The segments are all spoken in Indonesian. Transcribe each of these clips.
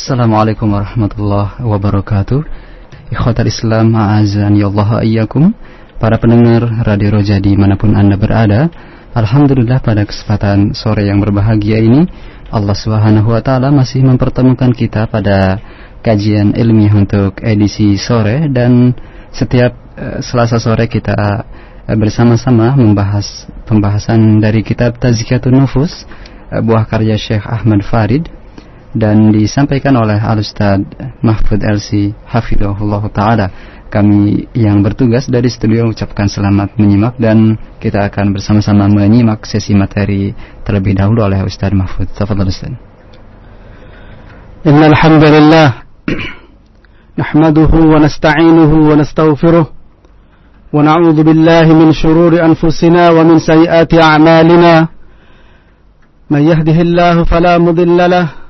Assalamualaikum warahmatullahi wabarakatuh. Ikhwatal Islam, a'azani Allah ayyakum. Para pendengar Radio Roja di mana pun Anda berada, Alhamdulillah pada kesempatan sore yang berbahagia ini, Allah Subhanahu wa Ta'ala masih mempertemukan kita pada kajian ilmiah untuk edisi sore dan setiap uh, Selasa sore kita uh, bersama-sama membahas pembahasan dari kitab Tazkiyatun Nufus uh, buah karya Syekh Ahmad Farid dan disampaikan oleh Al-Ustaz Mahfud Elsi Hafidhullah Ta'ala kami yang bertugas dari studio ucapkan selamat menyimak dan kita akan bersama-sama menyimak sesi materi terlebih dahulu oleh Ustaz Mahfud. Tafadhal Ustaz. Innal hamdalillah nahmaduhu wa nasta'inuhu wa nastaghfiruh wa na'udzu billahi min shururi anfusina wa min sayyiati a'malina. Man yahdihillahu fala mudilla lahu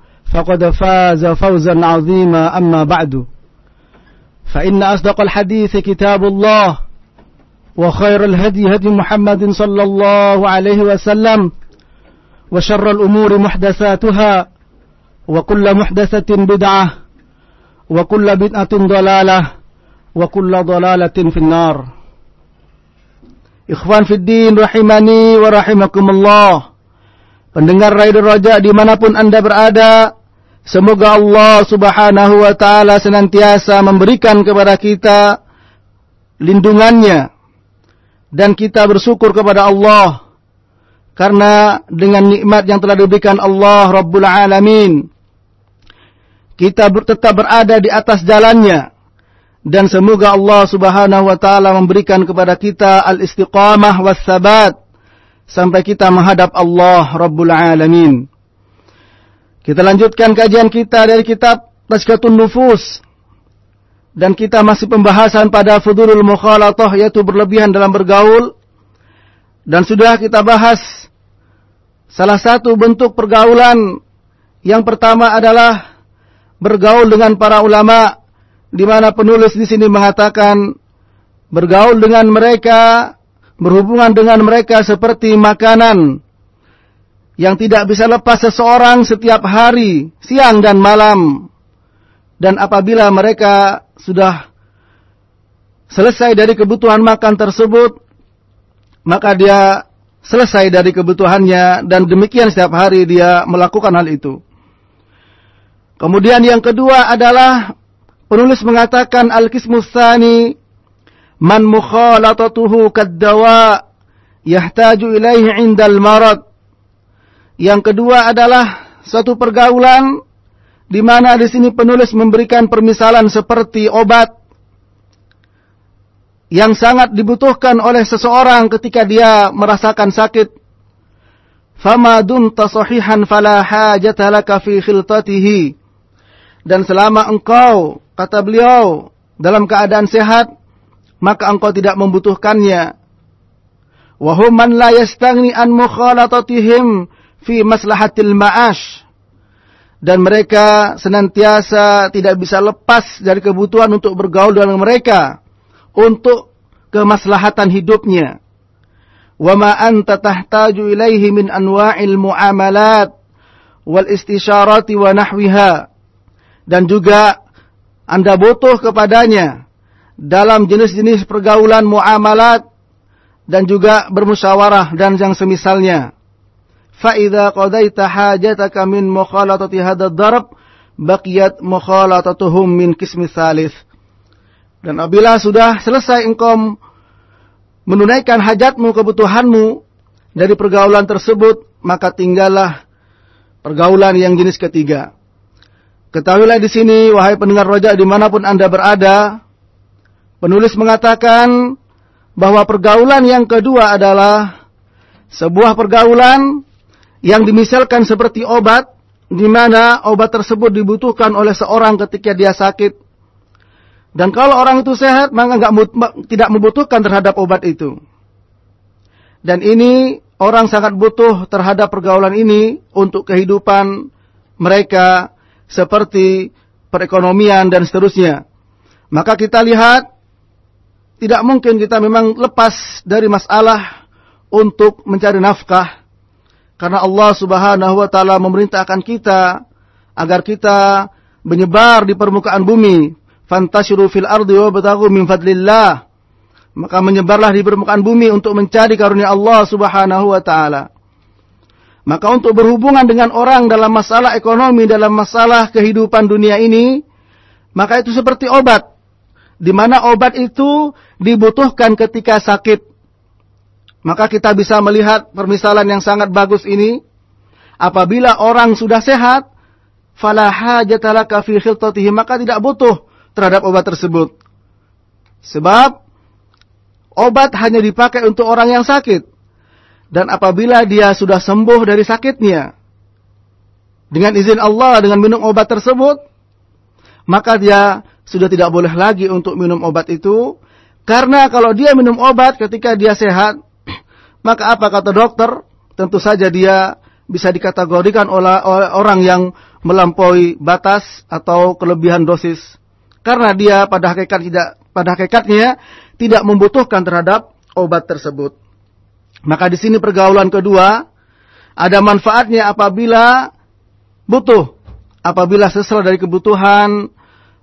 فقد فاز فوزا عظيما أما بعد فإن أصدق الحديث كتاب الله وخير الهدي هدي محمد صلى الله عليه وسلم وشر الأمور محدثاتها وكل محدثة بدعة وكل بدعة ضلالة وكل ضلالة في النار إخوان في الدين رحمني ورحمكم الله Pendengar Radio Roja dimanapun Anda berada, Semoga Allah subhanahu wa ta'ala senantiasa memberikan kepada kita lindungannya. Dan kita bersyukur kepada Allah. Karena dengan nikmat yang telah diberikan Allah Rabbul Alamin. Kita tetap berada di atas jalannya. Dan semoga Allah subhanahu wa ta'ala memberikan kepada kita al-istiqamah was-sabat. Sampai kita menghadap Allah Rabbul Alamin. Kita lanjutkan kajian kita dari kitab Tazkatun Nufus. Dan kita masih pembahasan pada fudulul mukhalatah yaitu berlebihan dalam bergaul. Dan sudah kita bahas salah satu bentuk pergaulan yang pertama adalah bergaul dengan para ulama di mana penulis di sini mengatakan bergaul dengan mereka berhubungan dengan mereka seperti makanan yang tidak bisa lepas seseorang setiap hari, siang dan malam. Dan apabila mereka sudah selesai dari kebutuhan makan tersebut, maka dia selesai dari kebutuhannya dan demikian setiap hari dia melakukan hal itu. Kemudian yang kedua adalah penulis mengatakan al-qismus man mukhalatatuhu kaddawa yahtaju ilaihi indal marad yang kedua adalah suatu pergaulan di mana di sini penulis memberikan permisalan seperti obat yang sangat dibutuhkan oleh seseorang ketika dia merasakan sakit. Fama dumta sahihan fala hajata laka fi khiltatihi. Dan selama engkau, kata beliau, dalam keadaan sehat, maka engkau tidak membutuhkannya. Wahum man la yastagni an mukhalatatihim fi maslahatil ma'ash dan mereka senantiasa tidak bisa lepas dari kebutuhan untuk bergaul dengan mereka untuk kemaslahatan hidupnya. Wa ma anta tahtaju ilaihi min anwa'il muamalat wal istisyarati wa nahwiha. Dan juga Anda butuh kepadanya dalam jenis-jenis pergaulan muamalat dan juga bermusyawarah dan yang semisalnya. فإذا قضيت حاجتك من مخالطة هذا الضرب baqiyat mukhalatatuhum min kismi thalith. Dan apabila sudah selesai engkau menunaikan hajatmu, kebutuhanmu dari pergaulan tersebut, maka tinggallah pergaulan yang jenis ketiga. Ketahuilah di sini, wahai pendengar roja dimanapun anda berada, penulis mengatakan bahwa pergaulan yang kedua adalah sebuah pergaulan yang dimisalkan seperti obat, di mana obat tersebut dibutuhkan oleh seorang ketika dia sakit. Dan kalau orang itu sehat, maka enggak, tidak membutuhkan terhadap obat itu. Dan ini orang sangat butuh terhadap pergaulan ini untuk kehidupan mereka seperti perekonomian dan seterusnya. Maka kita lihat tidak mungkin kita memang lepas dari masalah untuk mencari nafkah karena Allah Subhanahu wa taala memerintahkan kita agar kita menyebar di permukaan bumi, fantashiru fil ardi wabtaghu min fadlillah. Maka menyebarlah di permukaan bumi untuk mencari karunia Allah Subhanahu wa taala. Maka untuk berhubungan dengan orang dalam masalah ekonomi, dalam masalah kehidupan dunia ini, maka itu seperti obat. Di mana obat itu dibutuhkan ketika sakit. Maka kita bisa melihat permisalan yang sangat bagus ini. Apabila orang sudah sehat, fi maka tidak butuh terhadap obat tersebut. Sebab obat hanya dipakai untuk orang yang sakit. Dan apabila dia sudah sembuh dari sakitnya, dengan izin Allah, dengan minum obat tersebut, maka dia sudah tidak boleh lagi untuk minum obat itu. Karena kalau dia minum obat ketika dia sehat, maka apa kata dokter? Tentu saja dia bisa dikategorikan oleh, orang yang melampaui batas atau kelebihan dosis. Karena dia pada hakikat tidak pada hakikatnya tidak membutuhkan terhadap obat tersebut. Maka di sini pergaulan kedua ada manfaatnya apabila butuh, apabila sesuai dari kebutuhan,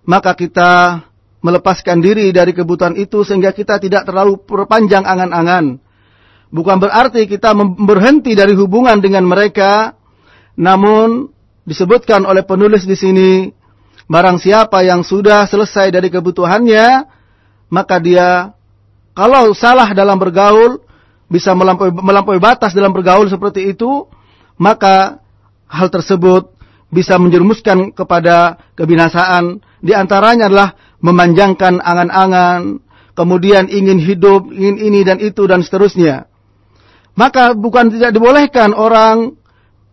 maka kita melepaskan diri dari kebutuhan itu sehingga kita tidak terlalu perpanjang angan-angan. Bukan berarti kita berhenti dari hubungan dengan mereka, namun disebutkan oleh penulis di sini, barang siapa yang sudah selesai dari kebutuhannya, maka dia kalau salah dalam bergaul, bisa melampaui, melampaui batas dalam bergaul seperti itu, maka hal tersebut bisa menjerumuskan kepada kebinasaan. Di antaranya adalah memanjangkan angan-angan, kemudian ingin hidup, ingin ini dan itu dan seterusnya. Maka bukan tidak dibolehkan orang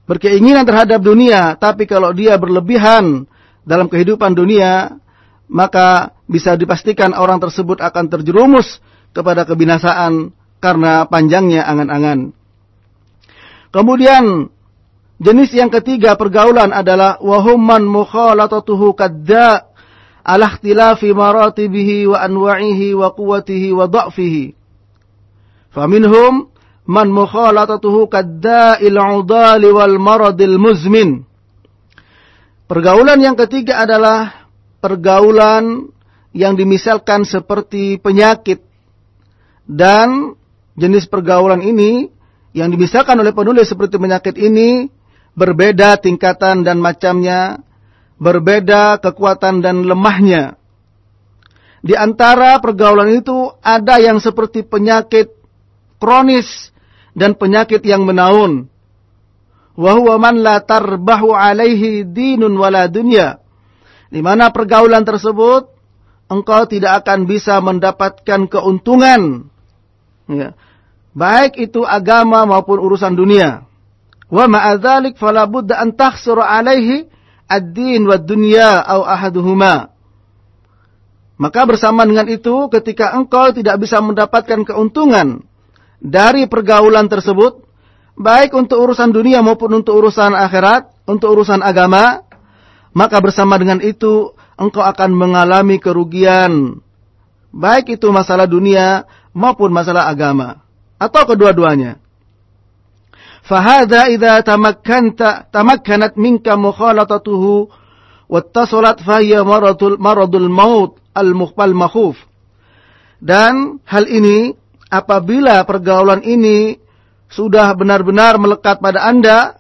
berkeinginan terhadap dunia, tapi kalau dia berlebihan dalam kehidupan dunia, maka bisa dipastikan orang tersebut akan terjerumus kepada kebinasaan karena panjangnya angan-angan. Kemudian jenis yang ketiga pergaulan adalah wahumman mukhalatatuhu kadda ala ikhtilafi maratibihi wa anwa'ihi wa quwwatihi wa dha'fihi. Faminhum man mukhalatatuhu kadda'il 'udali wal maradil muzmin. Pergaulan yang ketiga adalah pergaulan yang dimisalkan seperti penyakit dan jenis pergaulan ini yang dimisahkan oleh penulis seperti penyakit ini berbeda tingkatan dan macamnya, berbeda kekuatan dan lemahnya. Di antara pergaulan itu ada yang seperti penyakit kronis dan penyakit yang menaun. Wahuwa man la tarbahu alaihi dinun wala dunya. Di mana pergaulan tersebut engkau tidak akan bisa mendapatkan keuntungan ya, baik itu agama maupun urusan dunia. Wa ma'adzalik fala budda an takhsura alaihi ad-din wa dunya au ahaduhuma. Maka bersama dengan itu ketika engkau tidak bisa mendapatkan keuntungan dari pergaulan tersebut, baik untuk urusan dunia maupun untuk urusan akhirat, untuk urusan agama, maka bersama dengan itu engkau akan mengalami kerugian. Baik itu masalah dunia maupun masalah agama atau kedua-duanya. Fahada idza tamakkanta tamakkanat minka mukhalatatuhu wattasalat fahiya maradul maradul maut al-mukhbal makhuf. Dan hal ini apabila pergaulan ini sudah benar-benar melekat pada Anda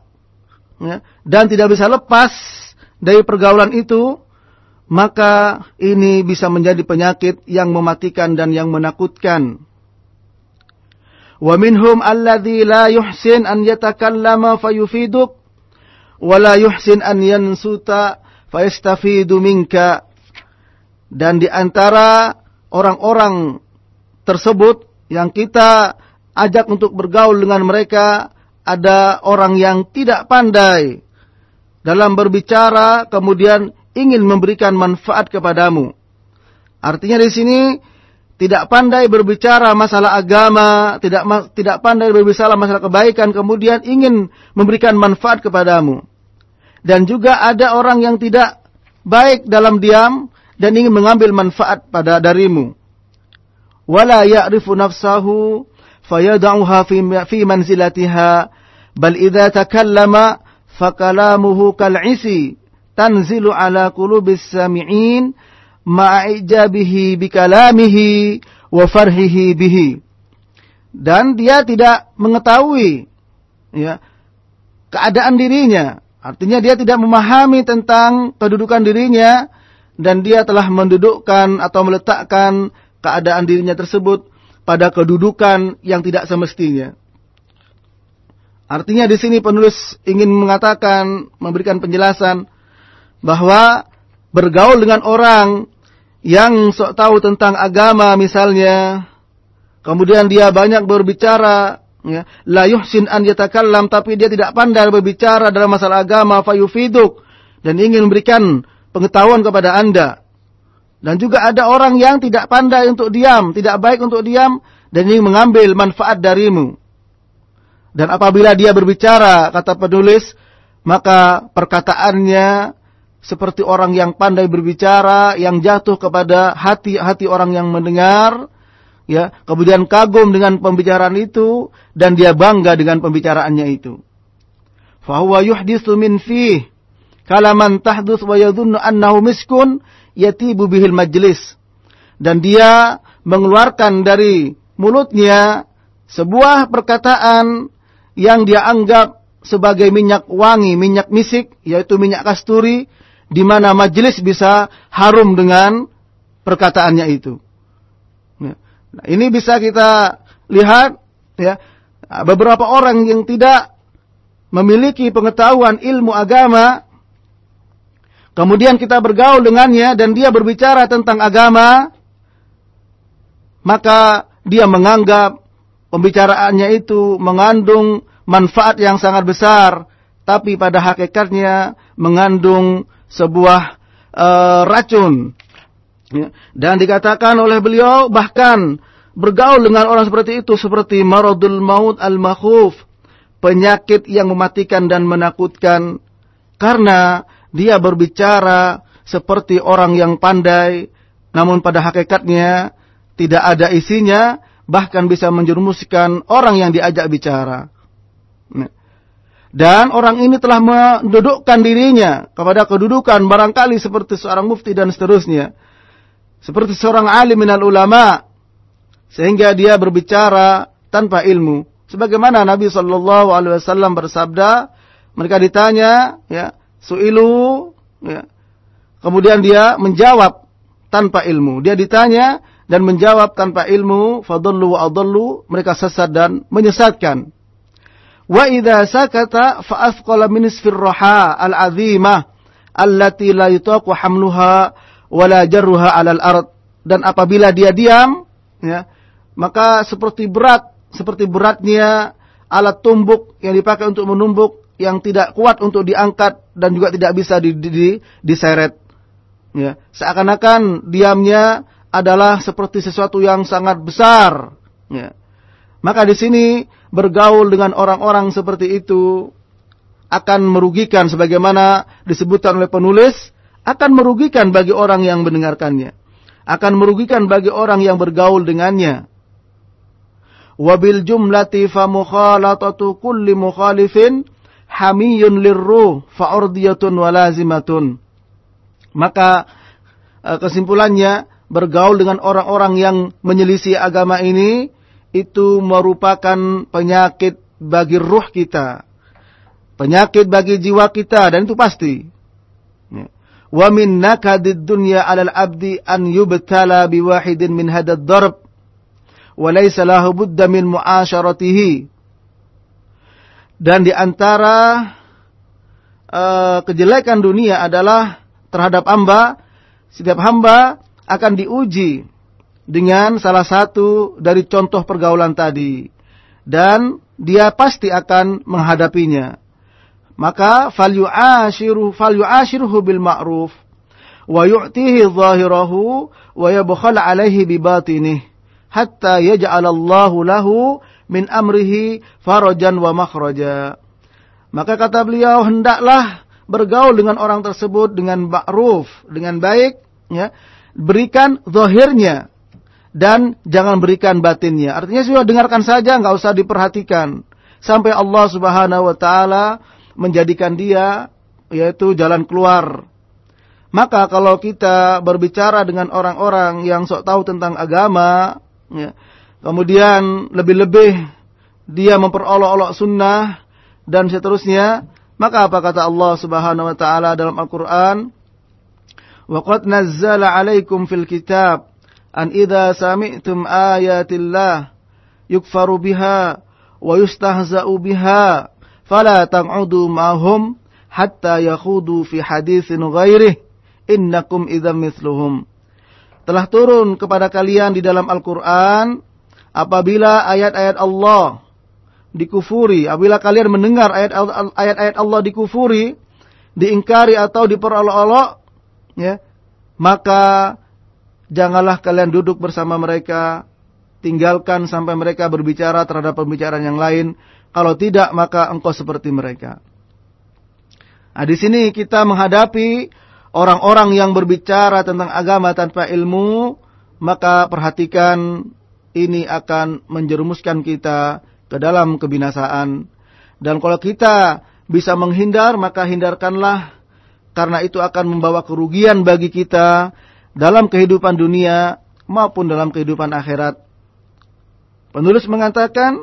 ya, dan tidak bisa lepas dari pergaulan itu, maka ini bisa menjadi penyakit yang mematikan dan yang menakutkan. Wa minhum alladhi la yuhsin an yatakallama fayufiduk wa la yuhsin an yansuta fayastafidu minka. Dan di antara orang-orang tersebut yang kita ajak untuk bergaul dengan mereka ada orang yang tidak pandai dalam berbicara kemudian ingin memberikan manfaat kepadamu. Artinya di sini tidak pandai berbicara masalah agama, tidak tidak pandai berbicara masalah kebaikan, kemudian ingin memberikan manfaat kepadamu. Dan juga ada orang yang tidak baik dalam diam dan ingin mengambil manfaat pada darimu. Wala ya'rifu nafsahu fayad'uha fi fi manzilatiha bal idza takallama fakalamuhu kal'isi tanzilu ala qulubis sami'in ma'ijabihi bikalamihi wa farhihi bihi. Dan dia tidak mengetahui ya keadaan dirinya. Artinya dia tidak memahami tentang kedudukan dirinya dan dia telah mendudukkan atau meletakkan keadaan dirinya tersebut pada kedudukan yang tidak semestinya. Artinya di sini penulis ingin mengatakan, memberikan penjelasan bahwa bergaul dengan orang yang sok tahu tentang agama misalnya, kemudian dia banyak berbicara, ya, la yuhsin an yatakallam tapi dia tidak pandai berbicara dalam masalah agama fayufiduk dan ingin memberikan pengetahuan kepada Anda. Dan juga ada orang yang tidak pandai untuk diam, tidak baik untuk diam dan ingin mengambil manfaat darimu. Dan apabila dia berbicara, kata penulis, maka perkataannya seperti orang yang pandai berbicara, yang jatuh kepada hati-hati orang yang mendengar, ya, kemudian kagum dengan pembicaraan itu dan dia bangga dengan pembicaraannya itu. Fahuwa yuhditsu min fih kalaman tahdus wa yadhunnu annahu miskun yatibu bihil majlis. Dan dia mengeluarkan dari mulutnya sebuah perkataan yang dia anggap sebagai minyak wangi, minyak misik, yaitu minyak kasturi, di mana majelis bisa harum dengan perkataannya itu. Ya. Nah, ini bisa kita lihat ya beberapa orang yang tidak memiliki pengetahuan ilmu agama kemudian kita bergaul dengannya dan dia berbicara tentang agama maka dia menganggap pembicaraannya itu mengandung manfaat yang sangat besar tapi pada hakikatnya mengandung sebuah uh, racun. Ya. Dan dikatakan oleh beliau bahkan bergaul dengan orang seperti itu seperti maradul maut al-makhuf, penyakit yang mematikan dan menakutkan karena dia berbicara seperti orang yang pandai namun pada hakikatnya tidak ada isinya bahkan bisa menjerumuskan orang yang diajak bicara. Nah. Dan orang ini telah mendudukkan dirinya kepada kedudukan barangkali seperti seorang mufti dan seterusnya. Seperti seorang alim minal ulama. Sehingga dia berbicara tanpa ilmu. Sebagaimana Nabi Wasallam bersabda, mereka ditanya, ya, suilu, ya, kemudian dia menjawab tanpa ilmu. Dia ditanya dan menjawab tanpa ilmu, fadallu wa adallu, mereka sesat dan menyesatkan. Wa idza sakata fa athqala min isfir raha al-azimah allati la yutaqu hamluha wa la jarruha 'alal ard. Dan apabila dia diam, ya, maka seperti berat, seperti beratnya alat tumbuk yang dipakai untuk menumbuk yang tidak kuat untuk diangkat dan juga tidak bisa di, di, di, diseret. Ya, seakan-akan diamnya adalah seperti sesuatu yang sangat besar. Ya. Maka di sini bergaul dengan orang-orang seperti itu akan merugikan sebagaimana disebutkan oleh penulis akan merugikan bagi orang yang mendengarkannya akan merugikan bagi orang yang bergaul dengannya wabil jumlati fa mukhalatatu kulli mukhalifin hamiyun lirruh fa urdiyatun walazimatun maka eh, kesimpulannya bergaul dengan orang-orang yang menyelisih agama ini itu merupakan penyakit bagi ruh kita. Penyakit bagi jiwa kita dan itu pasti. Ya. Wa min nakadid dunya 'alal abdi an yubtala biwahidin min hadad darb wa laysa lahu budda min mu'asyaratihi. Dan di antara uh, kejelekan dunia adalah terhadap hamba, setiap hamba akan diuji dengan salah satu dari contoh pergaulan tadi. Dan dia pasti akan menghadapinya. Maka falyu'ashiru falyu'ashiruhu bil ma'ruf wa yu'tihi dhahirahu wa yabkhal 'alaihi bi batinih hatta yaj'alallahu lahu min amrihi farajan wa. Maka kata beliau hendaklah bergaul dengan orang tersebut dengan ma'ruf, dengan baik, ya. Berikan zahirnya dan jangan berikan batinnya. Artinya sudah dengarkan saja, nggak usah diperhatikan sampai Allah Subhanahu wa taala menjadikan dia yaitu jalan keluar. Maka kalau kita berbicara dengan orang-orang yang sok tahu tentang agama, ya, kemudian lebih-lebih dia memperolok-olok sunnah dan seterusnya, maka apa kata Allah Subhanahu wa taala dalam Al-Qur'an? Wa qad nazzala 'alaikum fil kitab an idza sami'tum ayatillah yukfaru biha wa yustahza'u biha fala taq'udu ma'hum hatta yakhudu fi haditsin ghairih. Innakum idzam mithluhum. Telah turun kepada kalian di dalam Al-Qur'an apabila ayat-ayat Allah dikufuri apabila kalian mendengar ayat-ayat Allah dikufuri diingkari atau diperolok-olok ya maka janganlah kalian duduk bersama mereka tinggalkan sampai mereka berbicara terhadap pembicaraan yang lain kalau tidak, maka engkau seperti mereka. Nah, di sini kita menghadapi orang-orang yang berbicara tentang agama tanpa ilmu, maka perhatikan ini akan menjerumuskan kita ke dalam kebinasaan. Dan kalau kita bisa menghindar, maka hindarkanlah karena itu akan membawa kerugian bagi kita dalam kehidupan dunia maupun dalam kehidupan akhirat. Penulis mengatakan,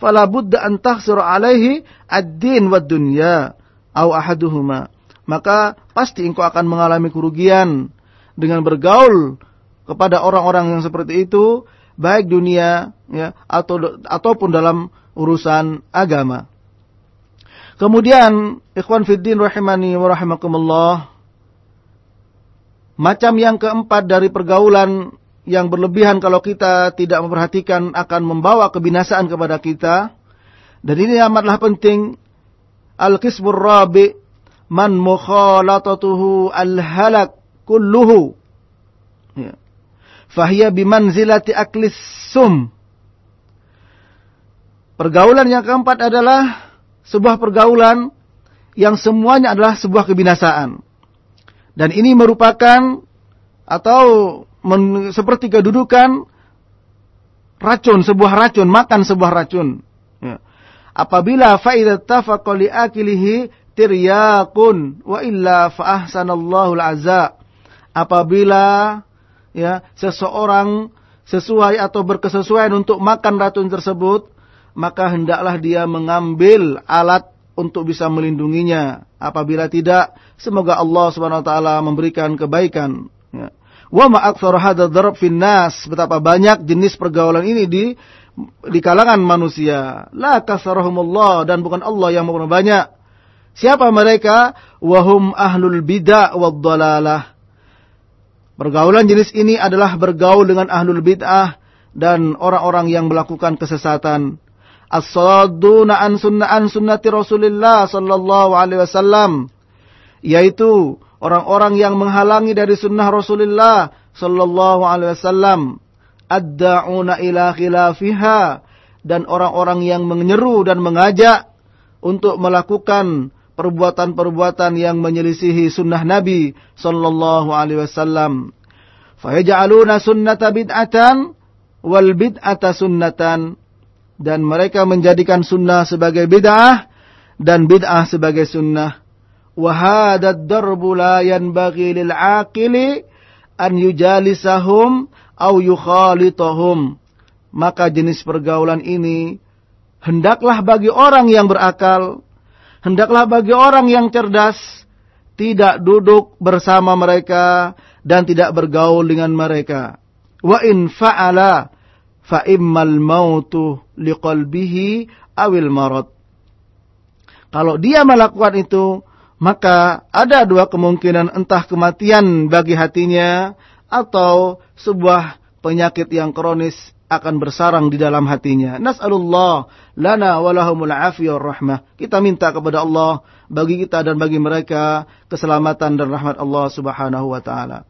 fala budda an tahsur alaihi ad-din wa dunya au ahaduhuma. Maka pasti engkau akan mengalami kerugian dengan bergaul kepada orang-orang yang seperti itu baik dunia ya atau ataupun dalam urusan agama. Kemudian ikhwan fiddin rahimani wa rahimakumullah macam yang keempat dari pergaulan yang berlebihan kalau kita tidak memperhatikan akan membawa kebinasaan kepada kita. Dan ini amatlah penting. Al-qismur rabi man mukhalatatuhu al-halak kulluhu. Fahiyya bimanzilati aklis sum. Pergaulan yang keempat adalah sebuah pergaulan yang semuanya adalah sebuah kebinasaan. Dan ini merupakan atau men, seperti kedudukan racun, sebuah racun, makan sebuah racun. Ya. Apabila faidat tafaqa li akilihi tiryakun wa illa fa ahsanallahu al Apabila ya seseorang sesuai atau berkesesuaian untuk makan racun tersebut, maka hendaklah dia mengambil alat untuk bisa melindunginya. Apabila tidak, semoga Allah Subhanahu wa taala memberikan kebaikan. Ya. Wa ma aktsar finnas, betapa banyak jenis pergaulan ini di di kalangan manusia. La kasarahumullah dan bukan Allah yang banyak. Siapa mereka? Wahum ahlul bid'ah wad dalalah. Pergaulan jenis ini adalah bergaul dengan ahlul bid'ah dan orang-orang yang melakukan kesesatan. As-sadduna an sunnah an sunnati Rasulillah sallallahu alaihi wasallam yaitu orang-orang yang menghalangi dari sunnah Rasulullah sallallahu alaihi wasallam ad-da'una ila khilafiha dan orang-orang yang menyeru dan mengajak untuk melakukan perbuatan-perbuatan yang menyelisihi sunnah Nabi sallallahu alaihi wasallam. Fayaj'aluna sunnata bid'atan wal bid'ata sunnatan dan mereka menjadikan sunnah sebagai bid'ah dan bid'ah sebagai sunnah. Wa hadzal darbu la yanbaghi lil aqili an yujalisahum aw yukhalitahum. Maka jenis pergaulan ini hendaklah bagi orang yang berakal hendaklah bagi orang yang cerdas tidak duduk bersama mereka dan tidak bergaul dengan mereka. Wa in fa'ala fa immal mautu liqalbihi awil marad. Kalau dia melakukan itu, maka ada dua kemungkinan entah kematian bagi hatinya atau sebuah penyakit yang kronis akan bersarang di dalam hatinya. Nas'alullah lana walahumul afiyar rahmah. Kita minta kepada Allah bagi kita dan bagi mereka keselamatan dan rahmat Allah subhanahu wa ta'ala.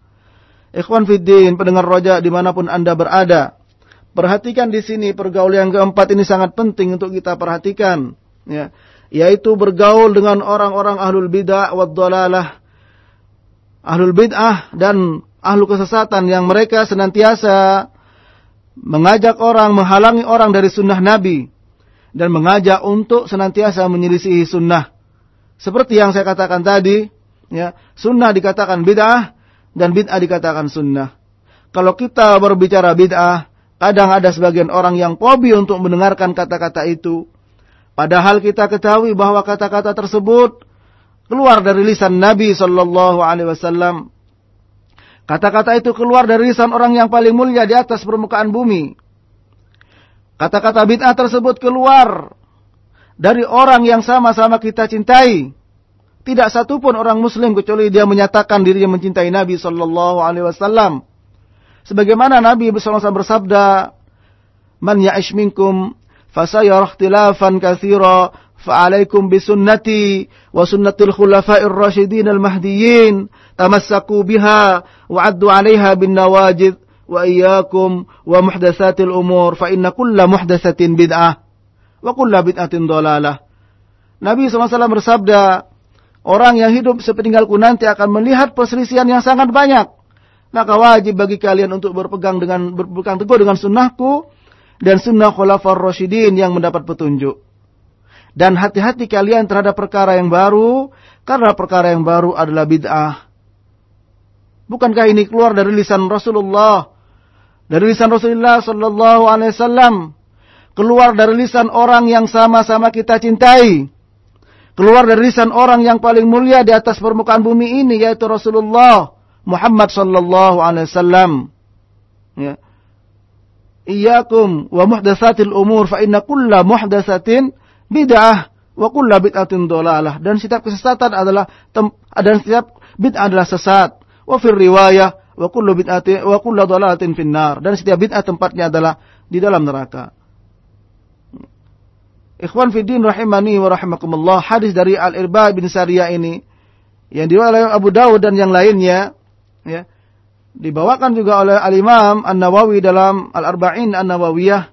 Ikhwan Fiddin, pendengar roja di mana pun anda berada. Perhatikan di sini pergaulan yang keempat ini sangat penting untuk kita perhatikan. Ya, yaitu bergaul dengan orang-orang ahlul bid'ah wa dalalah. Ahlul bid'ah dan ahlu kesesatan yang mereka senantiasa mengajak orang, menghalangi orang dari sunnah Nabi. Dan mengajak untuk senantiasa menyelisihi sunnah. Seperti yang saya katakan tadi, ya, sunnah dikatakan bid'ah dan bid'ah dikatakan sunnah. Kalau kita berbicara bid'ah, kadang ada sebagian orang yang pobi untuk mendengarkan kata-kata itu. Padahal kita ketahui bahwa kata-kata tersebut keluar dari lisan Nabi Shallallahu Alaihi Wasallam Kata-kata itu keluar dari lisan orang yang paling mulia di atas permukaan bumi. Kata-kata bid'ah tersebut keluar dari orang yang sama-sama kita cintai. Tidak satupun orang muslim kecuali dia menyatakan dirinya mencintai Nabi sallallahu alaihi wasallam. Sebagaimana Nabi SAW bersabda, "Man ya'ish minkum fasayara ikhtilafan katsira fa'alaikum bisunnati wa sunnatil khulafa'ir rasyidin al-mahdiyyin tamassaku biha wa'addu 'alaiha muhdatsatil umur fa inna kulla muhdatsatin bid'ah wa kulla bid'atin dhalalah Nabi SAW bersabda orang yang hidup sepeninggalku nanti akan melihat perselisihan yang sangat banyak maka wajib bagi kalian untuk berpegang dengan berpegang teguh dengan sunnahku dan sunnah khulafar rasyidin yang mendapat petunjuk dan hati-hati kalian terhadap perkara yang baru, karena perkara yang baru adalah bid'ah. Bukankah ini keluar dari lisan Rasulullah? Dari lisan Rasulullah sallallahu alaihi wasallam. Keluar dari lisan orang yang sama-sama kita cintai. Keluar dari lisan orang yang paling mulia di atas permukaan bumi ini yaitu Rasulullah Muhammad sallallahu alaihi wasallam. Ya. Iyyakum wa muhdatsatil umur fa inna kulla muhdatsatin bid'ah wa kullu bid'atin dhalalah dan setiap kesesatan adalah dan setiap bid'ah adalah sesat. Wa fir riwayah wa kullu bid'atin wa kullu dhalalatin finnar dan setiap bid'ah tempatnya adalah di dalam neraka. Ikhwan fiddin rahimani wa rahimakumullah hadis dari Al-Irba bin Sariyah ini yang diriwayatkan oleh Abu Dawud dan yang lainnya ya dibawakan juga oleh Al-Imam An-Nawawi dalam Al-Arba'in An-Nawawiyah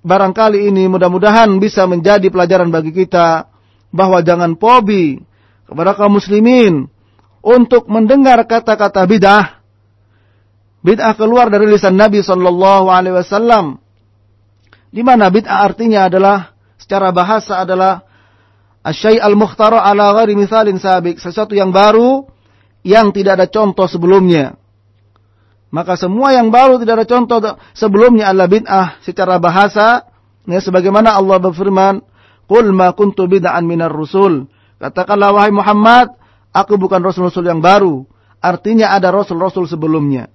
barangkali ini mudah-mudahan bisa menjadi pelajaran bagi kita bahwa jangan pobi kepada kaum muslimin untuk mendengar kata-kata bid'ah. Bid'ah keluar dari lisan Nabi sallallahu alaihi wasallam. Di mana bid'ah artinya adalah secara bahasa adalah asyai al-mukhtara ala ghairi misalin sabik, sesuatu yang baru yang tidak ada contoh sebelumnya. Maka semua yang baru tidak ada contoh sebelumnya adalah bid'ah secara bahasa. Ya, sebagaimana Allah berfirman, Qul ma kuntu bid'an minar rusul. Katakanlah wahai Muhammad, aku bukan rasul-rasul yang baru. Artinya ada rasul-rasul sebelumnya.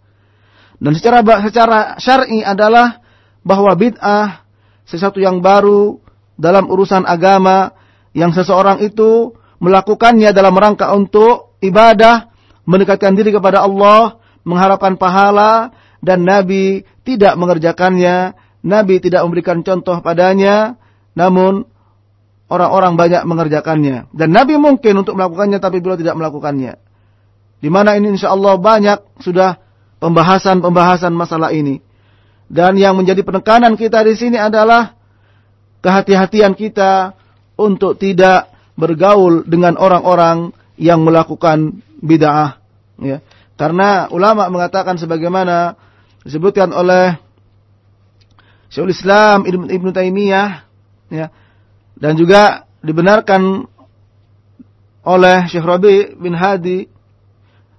Dan secara secara syar'i adalah bahwa bid'ah sesuatu yang baru dalam urusan agama yang seseorang itu melakukannya dalam rangka untuk ibadah, mendekatkan diri kepada Allah, mengharapkan pahala dan Nabi tidak mengerjakannya, Nabi tidak memberikan contoh padanya, namun orang-orang banyak mengerjakannya. Dan Nabi mungkin untuk melakukannya tapi beliau tidak melakukannya. Di mana ini insya Allah banyak sudah pembahasan-pembahasan masalah ini. Dan yang menjadi penekanan kita di sini adalah kehati-hatian kita untuk tidak bergaul dengan orang-orang yang melakukan bid'ah. Ya. Karena ulama mengatakan sebagaimana disebutkan oleh Syekhul Islam Ibn, Taimiyah ya, dan juga dibenarkan oleh Syekh Rabi bin Hadi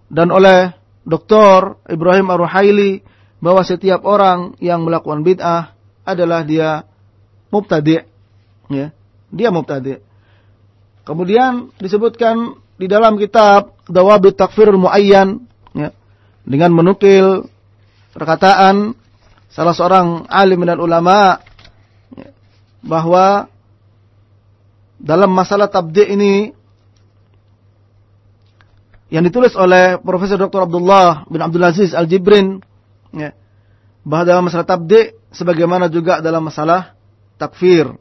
dan oleh Dr. Ibrahim Ar-Ruhaili bahwa setiap orang yang melakukan bid'ah adalah dia mubtadi' ya. Dia mubtadi'. Kemudian disebutkan di dalam kitab Dawabit Takfirul Muayyan ya, dengan menukil perkataan salah seorang alim dan ulama ya, bahwa dalam masalah tabdi ini yang ditulis oleh Profesor Dr. Abdullah bin Abdul Aziz Al-Jibrin ya, bahwa dalam masalah tabdi sebagaimana juga dalam masalah takfir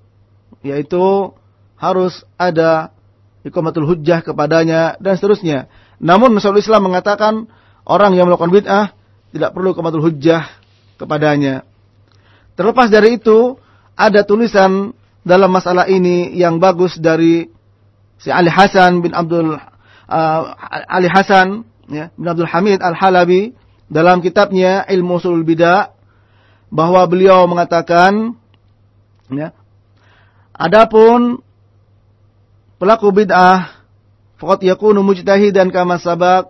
yaitu harus ada ikomatul hujjah kepadanya dan seterusnya. Namun Rasul Islam mengatakan orang yang melakukan bid'ah tidak perlu ikomatul hujjah kepadanya. Terlepas dari itu, ada tulisan dalam masalah ini yang bagus dari si Ali Hasan bin Abdul uh, Ali Hasan ya, bin Abdul Hamid Al-Halabi dalam kitabnya Ilmu Usul Bidah bahwa beliau mengatakan ya, adapun pelaku bid'ah faqad yakunu mujtahidan kama sabaq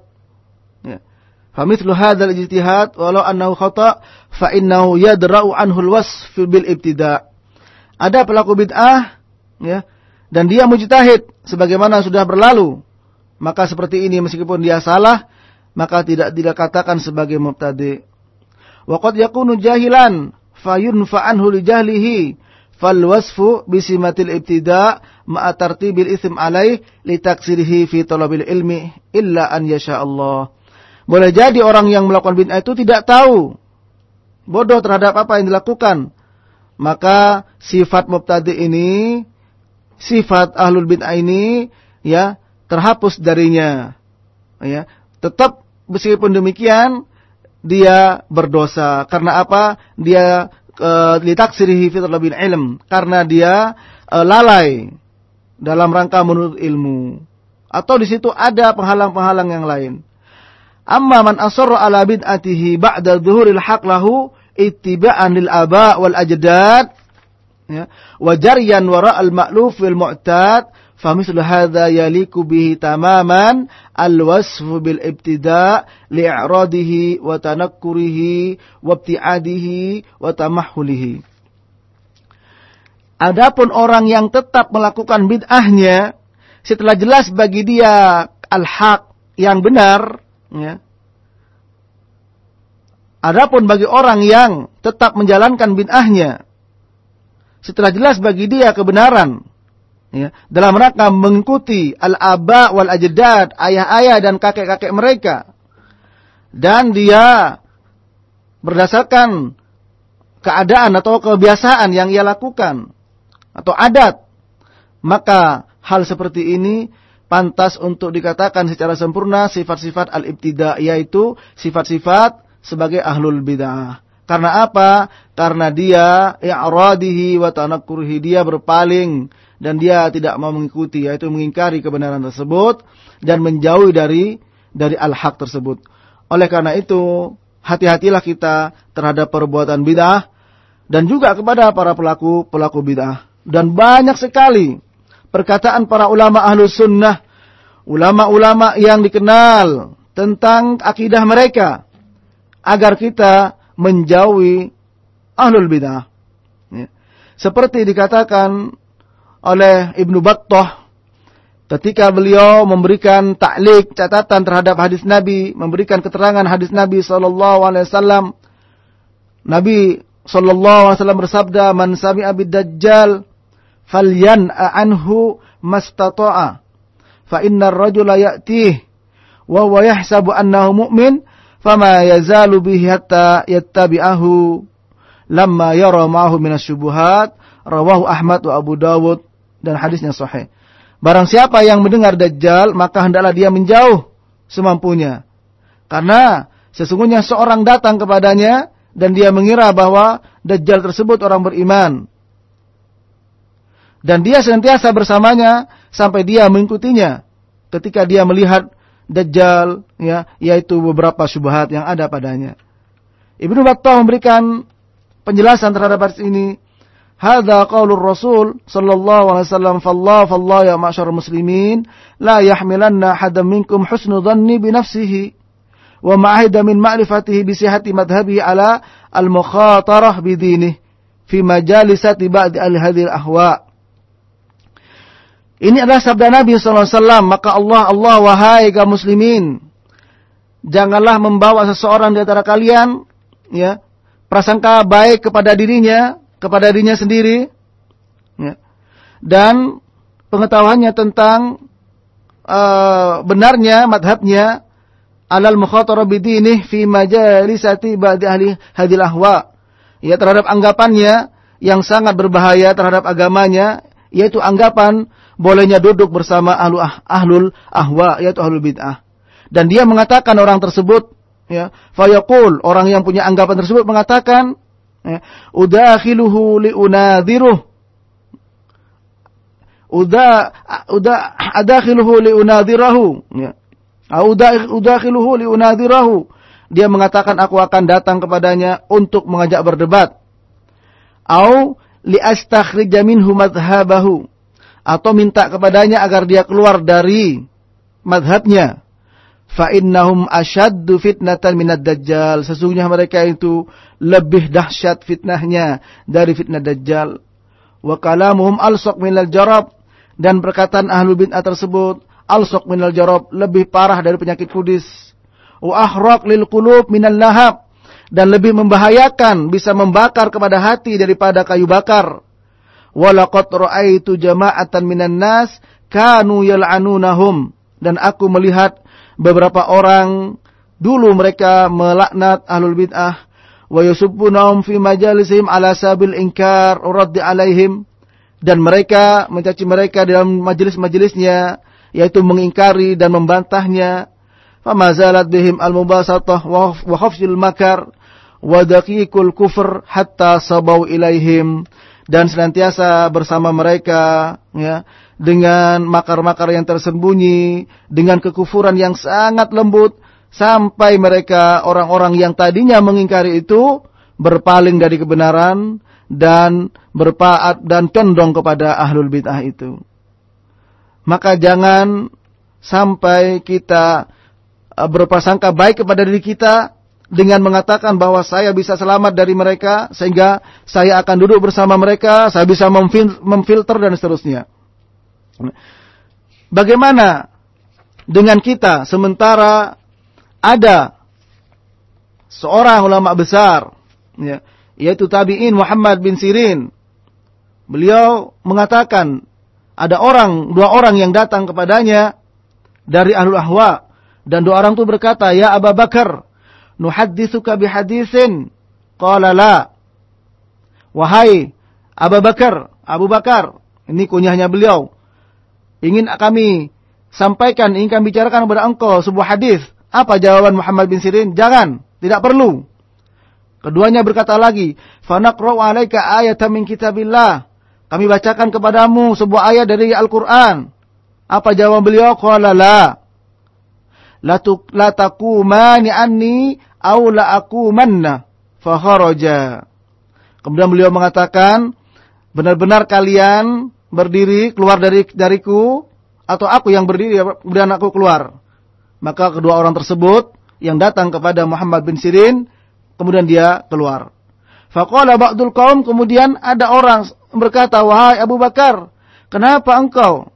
ya. Famithlu hadzal ijtihad walau annahu khata fa innahu yadra'u anhu al-wasf bil ibtida. Ada pelaku bid'ah ya dan dia mujtahid sebagaimana sudah berlalu. Maka seperti ini meskipun dia salah maka tidak tidak katakan sebagai mubtadi. Wa qad yakunu jahilan fayunfa anhu li jahlihi fal wasfu bisimatil ibtida' ma'a tartibil ism alaih litaksirihi fi talabil ilmi illa an yasha Allah. Boleh jadi orang yang melakukan bid'ah itu tidak tahu bodoh terhadap apa yang dilakukan. Maka sifat mubtadi ini, sifat ahlul bid'ah ini ya terhapus darinya. Ya, tetap meskipun demikian dia berdosa karena apa? Dia Eh, litaksirihi fi talabil ilm karena dia uh, lalai dalam rangka menuntut ilmu atau di situ ada penghalang-penghalang yang lain. Amma man asarra ala bid'atihi ba'da dhuhuril haq lahu ittiba'an lil aba wal ajdad ya wa jaryan wara al ma'luf wal mu'tad فمثل هذا يليق به تماما الوصف بالابتداء لإعراضه وتنكره وابتعاده وتمحله Adapun orang yang tetap melakukan bid'ahnya setelah jelas bagi dia al-haq yang benar ya. Adapun bagi orang yang tetap menjalankan bid'ahnya setelah jelas bagi dia kebenaran ya, dalam rangka mengikuti al-aba wal ajdad, ayah-ayah dan kakek-kakek mereka. Dan dia berdasarkan keadaan atau kebiasaan yang ia lakukan atau adat, maka hal seperti ini pantas untuk dikatakan secara sempurna sifat-sifat al-ibtida yaitu sifat-sifat sebagai ahlul bidah. Karena apa? Karena dia i'radihi wa tanakkurhi dia berpaling dan dia tidak mau mengikuti yaitu mengingkari kebenaran tersebut dan menjauhi dari dari al-haq tersebut. Oleh karena itu, hati-hatilah kita terhadap perbuatan bid'ah dan juga kepada para pelaku pelaku bid'ah. Dan banyak sekali perkataan para ulama ahlu sunnah, ulama-ulama yang dikenal tentang akidah mereka agar kita menjauhi ahlul bid'ah. Ya. Seperti dikatakan oleh Ibnu Battah ketika beliau memberikan taklik catatan terhadap hadis Nabi, memberikan keterangan hadis Nabi sallallahu alaihi wasallam. Nabi sallallahu alaihi wasallam bersabda, "Man sami'a bid-dajjal falyan anhu mastata'a." Fa innar rajula ya'tih wa huwa yahsabu annahu mu'min fama yazalu bihi hatta yattabi'ahu lamma yara ma'ahu minasyubuhat rawahu Ahmad wa Abu Dawud dan hadisnya sahih. Barang siapa yang mendengar Dajjal, maka hendaklah dia menjauh semampunya. Karena sesungguhnya seorang datang kepadanya dan dia mengira bahwa Dajjal tersebut orang beriman. Dan dia senantiasa bersamanya sampai dia mengikutinya ketika dia melihat Dajjal ya yaitu beberapa syubhat yang ada padanya. Ibnu Battah memberikan penjelasan terhadap hadis ini Hada qaulur Rasul sallallahu alaihi wasallam fallah fallah ya ma'syar muslimin la yahmilanna hada minkum husnu dhanni bi nafsihi wa ma'ahida min ma'rifatihi bi sihhati madhhabi ala al mukhatarah bi dinihi fi majalisati ba'd al hadhil ahwa. Ini adalah sabda Nabi sallallahu alaihi wasallam maka Allah Allah wahai kaum muslimin janganlah membawa seseorang di antara kalian ya prasangka baik kepada dirinya kepada dirinya sendiri. Ya, dan pengetahuannya tentang uh, benarnya madhabnya alal mukhatara bidinih fi majalisati ba'di ahli hadil ahwa. Ya terhadap anggapannya yang sangat berbahaya terhadap agamanya yaitu anggapan bolehnya duduk bersama ahlu ah, ahlul ahwa yaitu ahlul bid'ah. Dan dia mengatakan orang tersebut ya, fayaqul orang yang punya anggapan tersebut mengatakan udakhiluhu liunadhiruh uda uda adakhiluhu liunadhirahu ya. Udakhiluhu liunadhirahu dia mengatakan aku akan datang kepadanya untuk mengajak berdebat. Au liastakhrija minhu madhhabahu atau minta kepadanya agar dia keluar dari madhabnya. Fa innahum ashaddu fitnatan minad dajjal. Sesungguhnya mereka itu lebih dahsyat fitnahnya dari fitnah dajjal. Wa kalamuhum alsaq minal jarab dan perkataan ahlu bid'ah tersebut alsaq minal jarab lebih parah dari penyakit kudis. Wa ahraq lil qulub minal lahab dan lebih membahayakan bisa membakar kepada hati daripada kayu bakar. Walaqad ra'aitu jama'atan minan nas kanu yal'anunahum dan aku melihat beberapa orang dulu mereka melaknat ahlul bid'ah. Wa yusubbunahum fi majalisihim ala sabil inkar raddi alaihim. Dan mereka mencaci mereka dalam majelis-majelisnya yaitu mengingkari dan membantahnya. Fama zalat bihim al-mubasatah wa khafshil makar wa daqiqul kufr hatta sabau ilaihim. Dan senantiasa bersama mereka ya dengan makar-makar yang tersembunyi dengan kekufuran yang sangat lembut sampai mereka orang-orang yang tadinya mengingkari itu berpaling dari kebenaran dan berpaat dan condong kepada ahlul bid'ah itu. Maka jangan sampai kita uh, berprasangka baik kepada diri kita dengan mengatakan bahwa saya bisa selamat dari mereka sehingga saya akan duduk bersama mereka, saya bisa memfil memfilter dan seterusnya. Bagaimana dengan kita sementara ada seorang ulama besar ya, yaitu tabi'in Muhammad bin Sirin. Beliau mengatakan ada orang, dua orang yang datang kepadanya dari ahlul ahwa dan dua orang itu berkata, "Ya Abu Bakar, nuhadditsuka bihaditsin qala la. Wahai Abu Bakar Abu Bakar ini kunyahnya beliau ingin kami sampaikan ingin kami bicarakan kepada engkau sebuah hadis. Apa jawaban Muhammad bin Sirin? Jangan. Tidak perlu. Keduanya berkata lagi fanaqra'u 'alaika ayatan min kitabillah. Kami bacakan kepadamu sebuah ayat dari Al-Qur'an. Apa jawaban beliau? Qala la. La takumani anni au la kharaja. Kemudian beliau mengatakan, benar-benar kalian berdiri keluar dari dariku atau aku yang berdiri kemudian aku keluar. Maka kedua orang tersebut yang datang kepada Muhammad bin Sirin kemudian dia keluar. Faqala ba'dul kaum kemudian ada orang berkata, "Wahai Abu Bakar, kenapa engkau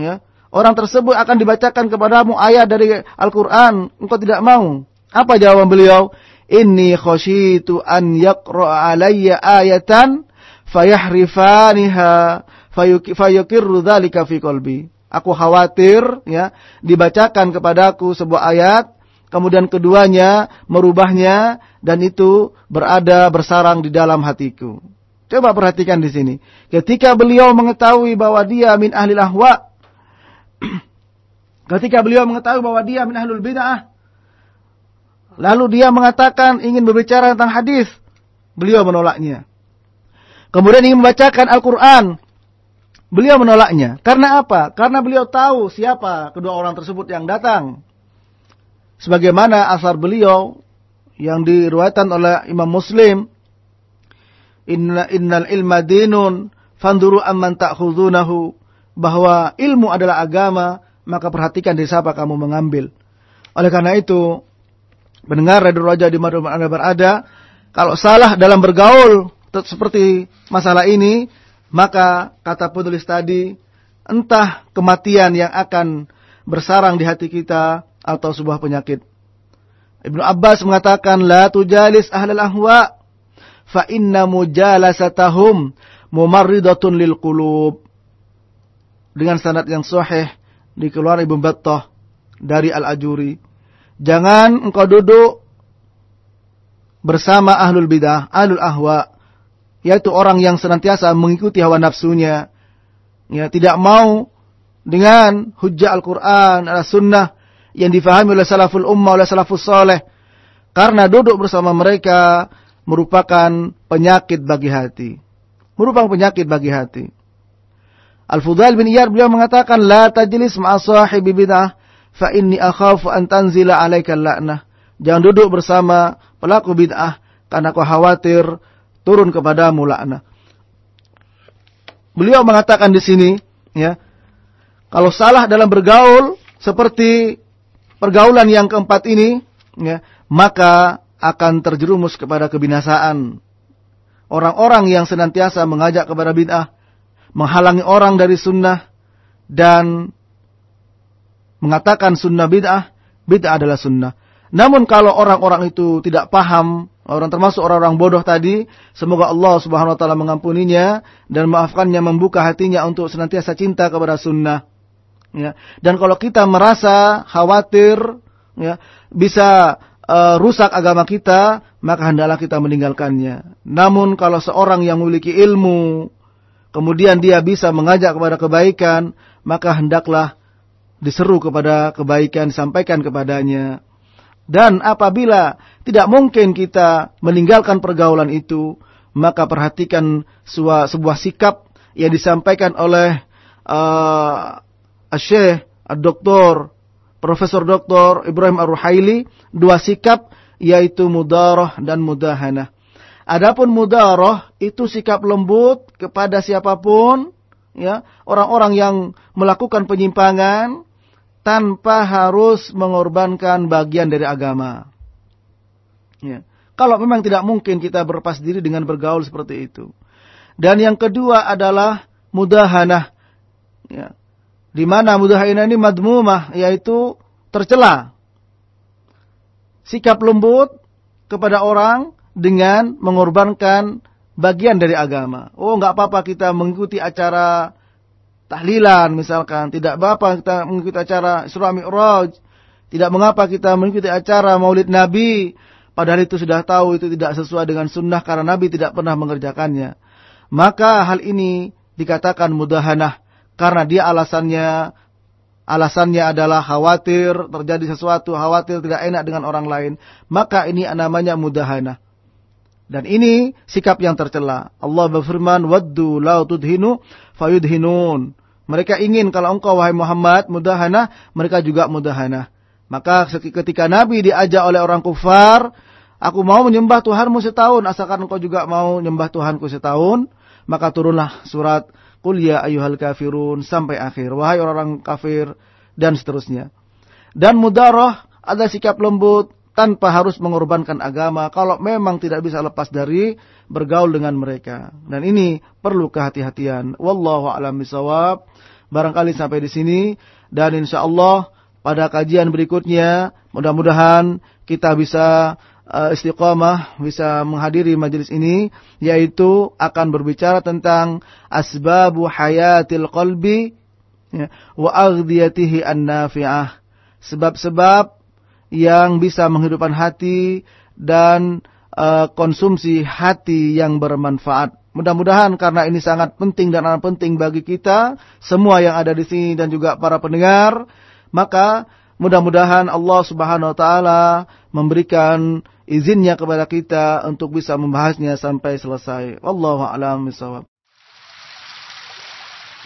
ya, orang tersebut akan dibacakan kepadamu ayat dari Al-Qur'an, engkau tidak mau. Apa jawaban beliau? Inni khasyitu an yaqra alayya ayatan fayahrifaniha fayukirru dzalika fi qalbi. Aku khawatir ya dibacakan kepadaku sebuah ayat kemudian keduanya merubahnya dan itu berada bersarang di dalam hatiku. Coba perhatikan di sini. Ketika beliau mengetahui bahwa dia min ahli ahwa, Ketika beliau mengetahui bahwa dia min ahlul bid'ah, lalu dia mengatakan ingin berbicara tentang hadis, beliau menolaknya. Kemudian ingin membacakan Al-Quran, beliau menolaknya. Karena apa? Karena beliau tahu siapa kedua orang tersebut yang datang. Sebagaimana asar beliau yang diriwayatkan oleh Imam Muslim, Inna innal ilma dinun fanduru amman ta'khudunahu bahwa ilmu adalah agama, maka perhatikan dari siapa kamu mengambil. Oleh karena itu, mendengar Radio Raja di mana Anda berada, kalau salah dalam bergaul seperti masalah ini, maka kata penulis tadi, entah kematian yang akan bersarang di hati kita atau sebuah penyakit. Ibnu Abbas mengatakan la tujalis ahlal ahwa fa inna mujalasatahum mumarridatun lil qulub. Dengan sanad yang sahih dikeluarkan Ibnu Battah dari Al-Ajuri. Jangan engkau duduk bersama ahlul bidah, ahlul ahwa, yaitu orang yang senantiasa mengikuti hawa nafsunya, ya tidak mau dengan hujjah Al-Quran, Al-Sunnah yang difahami oleh salaful ummah, oleh salafus soleh. Karena duduk bersama mereka merupakan penyakit bagi hati. Merupakan penyakit bagi hati. Al-Fudail bin Iyar beliau mengatakan, La tajlis ma'a sahibi bid'ah, fa inni akhafu an tanzila alaika la'nah. Jangan duduk bersama pelaku bid'ah, karena kau khawatir turun kepadamu laknah. Beliau mengatakan di sini, ya, kalau salah dalam bergaul seperti pergaulan yang keempat ini, ya, maka akan terjerumus kepada kebinasaan. Orang-orang yang senantiasa mengajak kepada bid'ah, menghalangi orang dari sunnah, dan mengatakan sunnah bid'ah, bid'ah adalah sunnah. Namun kalau orang-orang itu tidak paham Orang termasuk orang-orang bodoh tadi, semoga Allah Subhanahu wa taala mengampuninya dan maafkannya membuka hatinya untuk senantiasa cinta kepada sunnah. Ya. Dan kalau kita merasa khawatir ya, bisa uh, rusak agama kita, maka hendaklah kita meninggalkannya. Namun kalau seorang yang memiliki ilmu, kemudian dia bisa mengajak kepada kebaikan, maka hendaklah diseru kepada kebaikan, sampaikan kepadanya. Dan apabila tidak mungkin kita meninggalkan pergaulan itu, maka perhatikan sebuah, sebuah sikap yang disampaikan oleh uh, Syekh, Dr. Profesor Dr. Ibrahim Ar-Ruhaili, dua sikap yaitu mudarah dan mudahana. Adapun mudarah itu sikap lembut kepada siapa pun, ya, orang-orang yang melakukan penyimpangan, tanpa harus mengorbankan bagian dari agama. Ya. Kalau memang tidak mungkin kita berpas diri dengan bergaul seperti itu. Dan yang kedua adalah mudahana. Ya. Di mana mudahana ini madmumah, yaitu tercela. Sikap lembut kepada orang dengan mengorbankan bagian dari agama. Oh, nggak apa-apa kita mengikuti acara tahlilan misalkan, tidak apa kita mengikuti acara Isra Mi'raj, tidak mengapa kita mengikuti acara Maulid Nabi, padahal itu sudah tahu itu tidak sesuai dengan sunnah karena Nabi tidak pernah mengerjakannya. Maka hal ini dikatakan mudahanah karena dia alasannya alasannya adalah khawatir terjadi sesuatu, khawatir tidak enak dengan orang lain. Maka ini namanya mudahanah. Dan ini sikap yang tercela. Allah berfirman, "Waddu la tudhinu fayudhinun." Mereka ingin kalau engkau wahai Muhammad mudahana, mereka juga mudahana. Maka ketika Nabi diajak oleh orang kufar, aku mau menyembah Tuhanmu setahun, asalkan engkau juga mau menyembah Tuhanku setahun, maka turunlah surat Qul ya ayyuhal kafirun sampai akhir. Wahai orang-orang kafir dan seterusnya. Dan mudarah ada sikap lembut, tanpa harus mengorbankan agama kalau memang tidak bisa lepas dari bergaul dengan mereka. Dan ini perlu kehati-hatian. Wallahu a'lam bishawab. Barangkali sampai di sini dan insya Allah pada kajian berikutnya mudah-mudahan kita bisa uh, istiqamah bisa menghadiri majelis ini yaitu akan berbicara tentang asbabu hayatil qalbi ya, wa aghdiyatihi an-nafi'ah. Sebab-sebab yang bisa menghidupkan hati dan uh, konsumsi hati yang bermanfaat. Mudah-mudahan karena ini sangat penting dan amat penting bagi kita semua yang ada di sini dan juga para pendengar, maka mudah-mudahan Allah Subhanahu wa taala memberikan izinnya kepada kita untuk bisa membahasnya sampai selesai. Wallahu a'lam bishawab.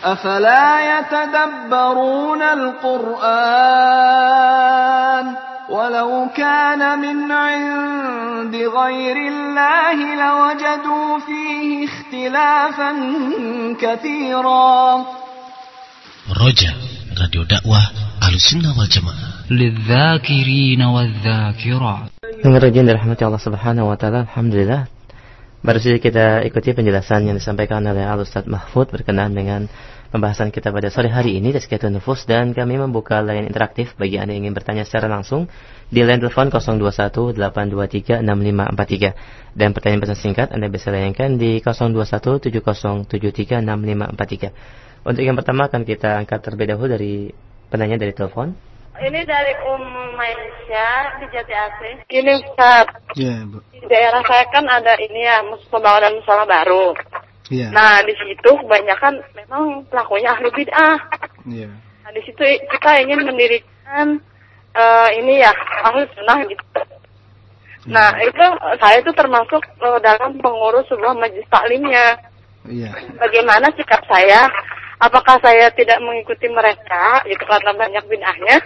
أفلا يتدبرون القرآن ولو كان من عند غير الله لوجدوا فيه اختلافا كثيرا رجاء راديو دعوة على السنة والجماعة للذاكرين والذاكرات Dengar rajin dirahmati Allah Subhanahu wa taala. Alhamdulillah. Baru saja kita ikuti penjelasan yang disampaikan oleh Al Ustaz Mahfud berkenaan dengan pembahasan kita pada sore hari ini Tazkiyatun Nufus dan kami membuka line interaktif bagi Anda yang ingin bertanya secara langsung di line telepon 021 823 6543 dan pertanyaan pesan singkat Anda bisa layangkan di 021 7073 6543. Untuk yang pertama akan kita angkat terlebih dahulu dari penanya dari telepon. Ini dari Um Maisha di Jati Asih. Gini Ustaz, Iya, Bu. di daerah saya kan ada ini ya, pembangunan musola baru. Iya. Nah, di situ kebanyakan memang pelakunya ahli bid'ah. Iya. Nah, di situ kita ingin mendirikan eh, ini ya, ahli sunnah gitu. Nah, itu saya itu termasuk eh, dalam pengurus sebuah majelis taklimnya. Iya. Bagaimana sikap saya? Apakah saya tidak mengikuti mereka gitu karena banyak bid'ahnya?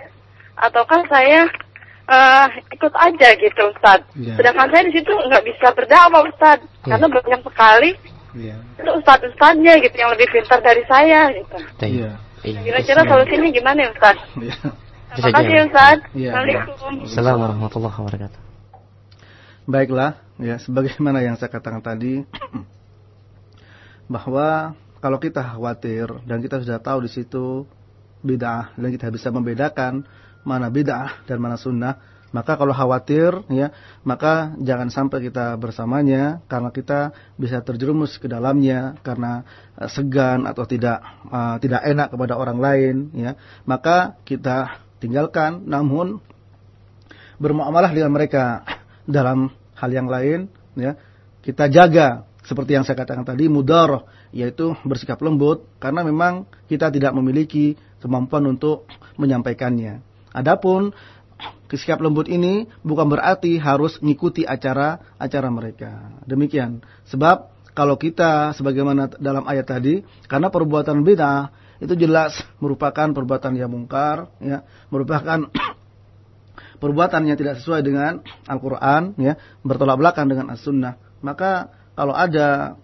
Ataukah saya eh, ikut aja gitu Ustaz? Iya. Sedangkan saya di situ nggak bisa berdakwah Ustaz. Karena banyak sekali Iya. itu Ustaz-Ustaznya gitu yang lebih pintar dari saya gitu. Baik. Iya. Iya. Kira-kira solusinya gimana ya Ustaz? Iya. Terima kasih. Ustaz. Iya. Assalamualaikum. Assalamualaikum warahmatullahi wabarakatuh. Baiklah, ya sebagaimana yang saya katakan tadi bahwa kalau kita khawatir dan kita sudah tahu di situ bid'ah dan kita bisa membedakan mana bid'ah dan mana sunnah, maka kalau khawatir ya, maka jangan sampai kita bersamanya karena kita bisa terjerumus ke dalamnya karena eh, segan atau tidak eh, tidak enak kepada orang lain ya. Maka kita tinggalkan namun bermuamalah dengan mereka dalam hal yang lain ya kita jaga seperti yang saya katakan tadi mudaroh yaitu bersikap lembut karena memang kita tidak memiliki kemampuan untuk menyampaikannya adapun sikap lembut ini bukan berarti harus mengikuti acara-acara mereka. Demikian. Sebab kalau kita sebagaimana dalam ayat tadi karena perbuatan bid'ah itu jelas merupakan perbuatan yang mungkar ya merupakan perbuatan yang tidak sesuai dengan Al-Quran, ya, bertolak belakang dengan As-Sunnah, maka kalau ada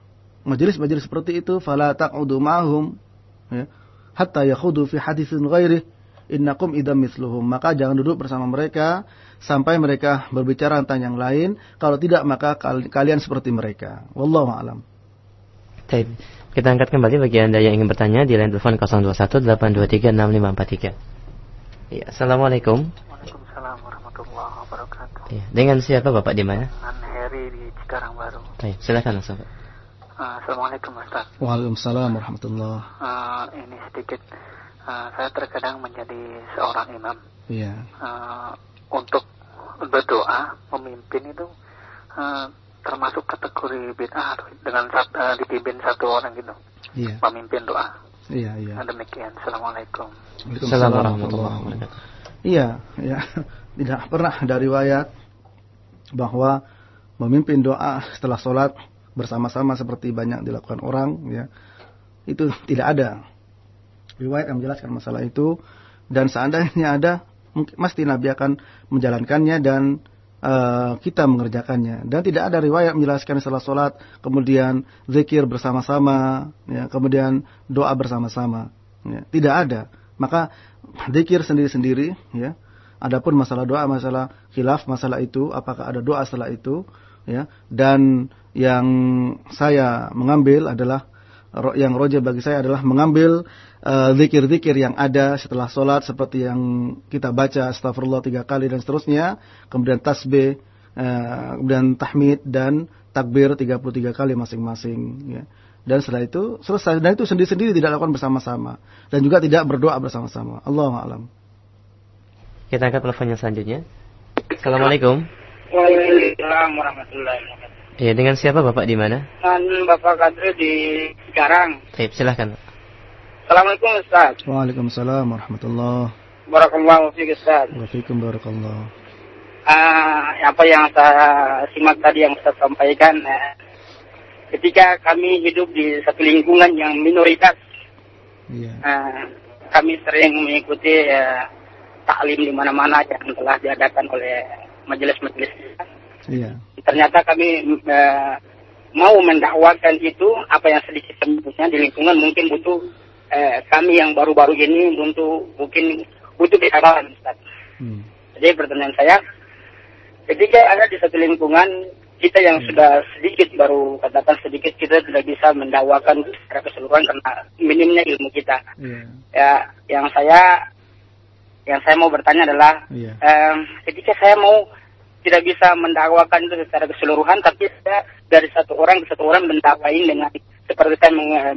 majelis-majelis seperti itu, fala taq'udu ma'hum, ya, hatta yakhudu fi haditsin ghairih, innakum idam misluhum. Maka jangan duduk bersama mereka sampai mereka berbicara tentang yang lain. Kalau tidak maka kal- kalian seperti mereka. Wallahu a'lam. Baik. Kita angkat kembali bagi Anda yang ingin bertanya di line telepon 021 823 6543. Iya, Assalamualaikum. Waalaikumsalam warahmatullahi wabarakatuh. Iya, dengan siapa Bapak di mana? Dengan Heri di Cikarang Baru. Baik, silakan langsung. Pak. Uh, Assalamualaikum Ustaz. Waalaikumsalam warahmatullahi Uh, ini sedikit, uh, saya terkadang menjadi seorang imam. Iya. Uh, untuk berdoa, memimpin itu uh, termasuk kategori bid'ah dengan uh, dipimpin satu orang gitu, Iya. memimpin doa. Iya, iya. Nah, demikian. Assalamualaikum. Assalamualaikum warahmatullahi wabarakatuh. Iya, ya. Tidak pernah ada riwayat bahwa memimpin doa setelah sholat bersama-sama seperti banyak dilakukan orang, ya. Itu tidak ada riwayat yang menjelaskan masalah itu. Dan seandainya ada, mungkin pasti Nabi akan menjalankannya dan eh, kita mengerjakannya. Dan tidak ada riwayat menjelaskan setelah sholat, kemudian zikir bersama-sama, ya, kemudian doa bersama-sama. Ya, tidak ada. Maka zikir sendiri-sendiri, ya. Adapun masalah doa, masalah khilaf, masalah itu, apakah ada doa setelah itu, ya. Dan yang saya mengambil adalah yang roja bagi saya adalah mengambil eh, zikir-zikir yang ada setelah sholat seperti yang kita baca astagfirullah tiga kali dan seterusnya, kemudian tasbih, eh, kemudian tahmid dan takbir 33 kali masing-masing. Ya. Dan setelah itu selesai. Dan itu sendiri-sendiri tidak lakukan bersama-sama. Dan juga tidak berdoa bersama-sama. Allah alam. Kita angkat telepon yang selanjutnya. Assalamualaikum. Waalaikumsalam warahmatullahi wabarakatuh. Iya, dengan siapa Bapak di mana? Dengan Bapak Kadri di Cikarang. Baik, silahkan. Assalamualaikum Ustaz. Waalaikumsalam warahmatullahi Barakallahu fiik Ustaz. wabarakatuh. barakallah. Ah, apa yang saya simak tadi yang Ustaz sampaikan, eh, ketika kami hidup di satu lingkungan yang minoritas, Iya. eh, kami sering mengikuti eh, taklim di mana-mana yang telah diadakan oleh majelis-majelis. Iya. Ternyata kami eh, mau mendakwakan itu apa yang sedikit sebetulnya di lingkungan mungkin butuh eh, kami yang baru-baru ini butuh mungkin butuh kesabaran Ustaz. Hmm. Jadi pertanyaan saya, ketika ada di satu lingkungan kita yang sudah sedikit baru katakan sedikit kita tidak bisa mendakwakan secara keseluruhan karena minimnya ilmu kita. Iya. Ya, yang saya yang saya mau bertanya adalah Iya. em, ketika saya mau tidak bisa mendakwakan itu secara keseluruhan, tapi saya dari satu orang ke satu orang mendakwain dengan seperti saya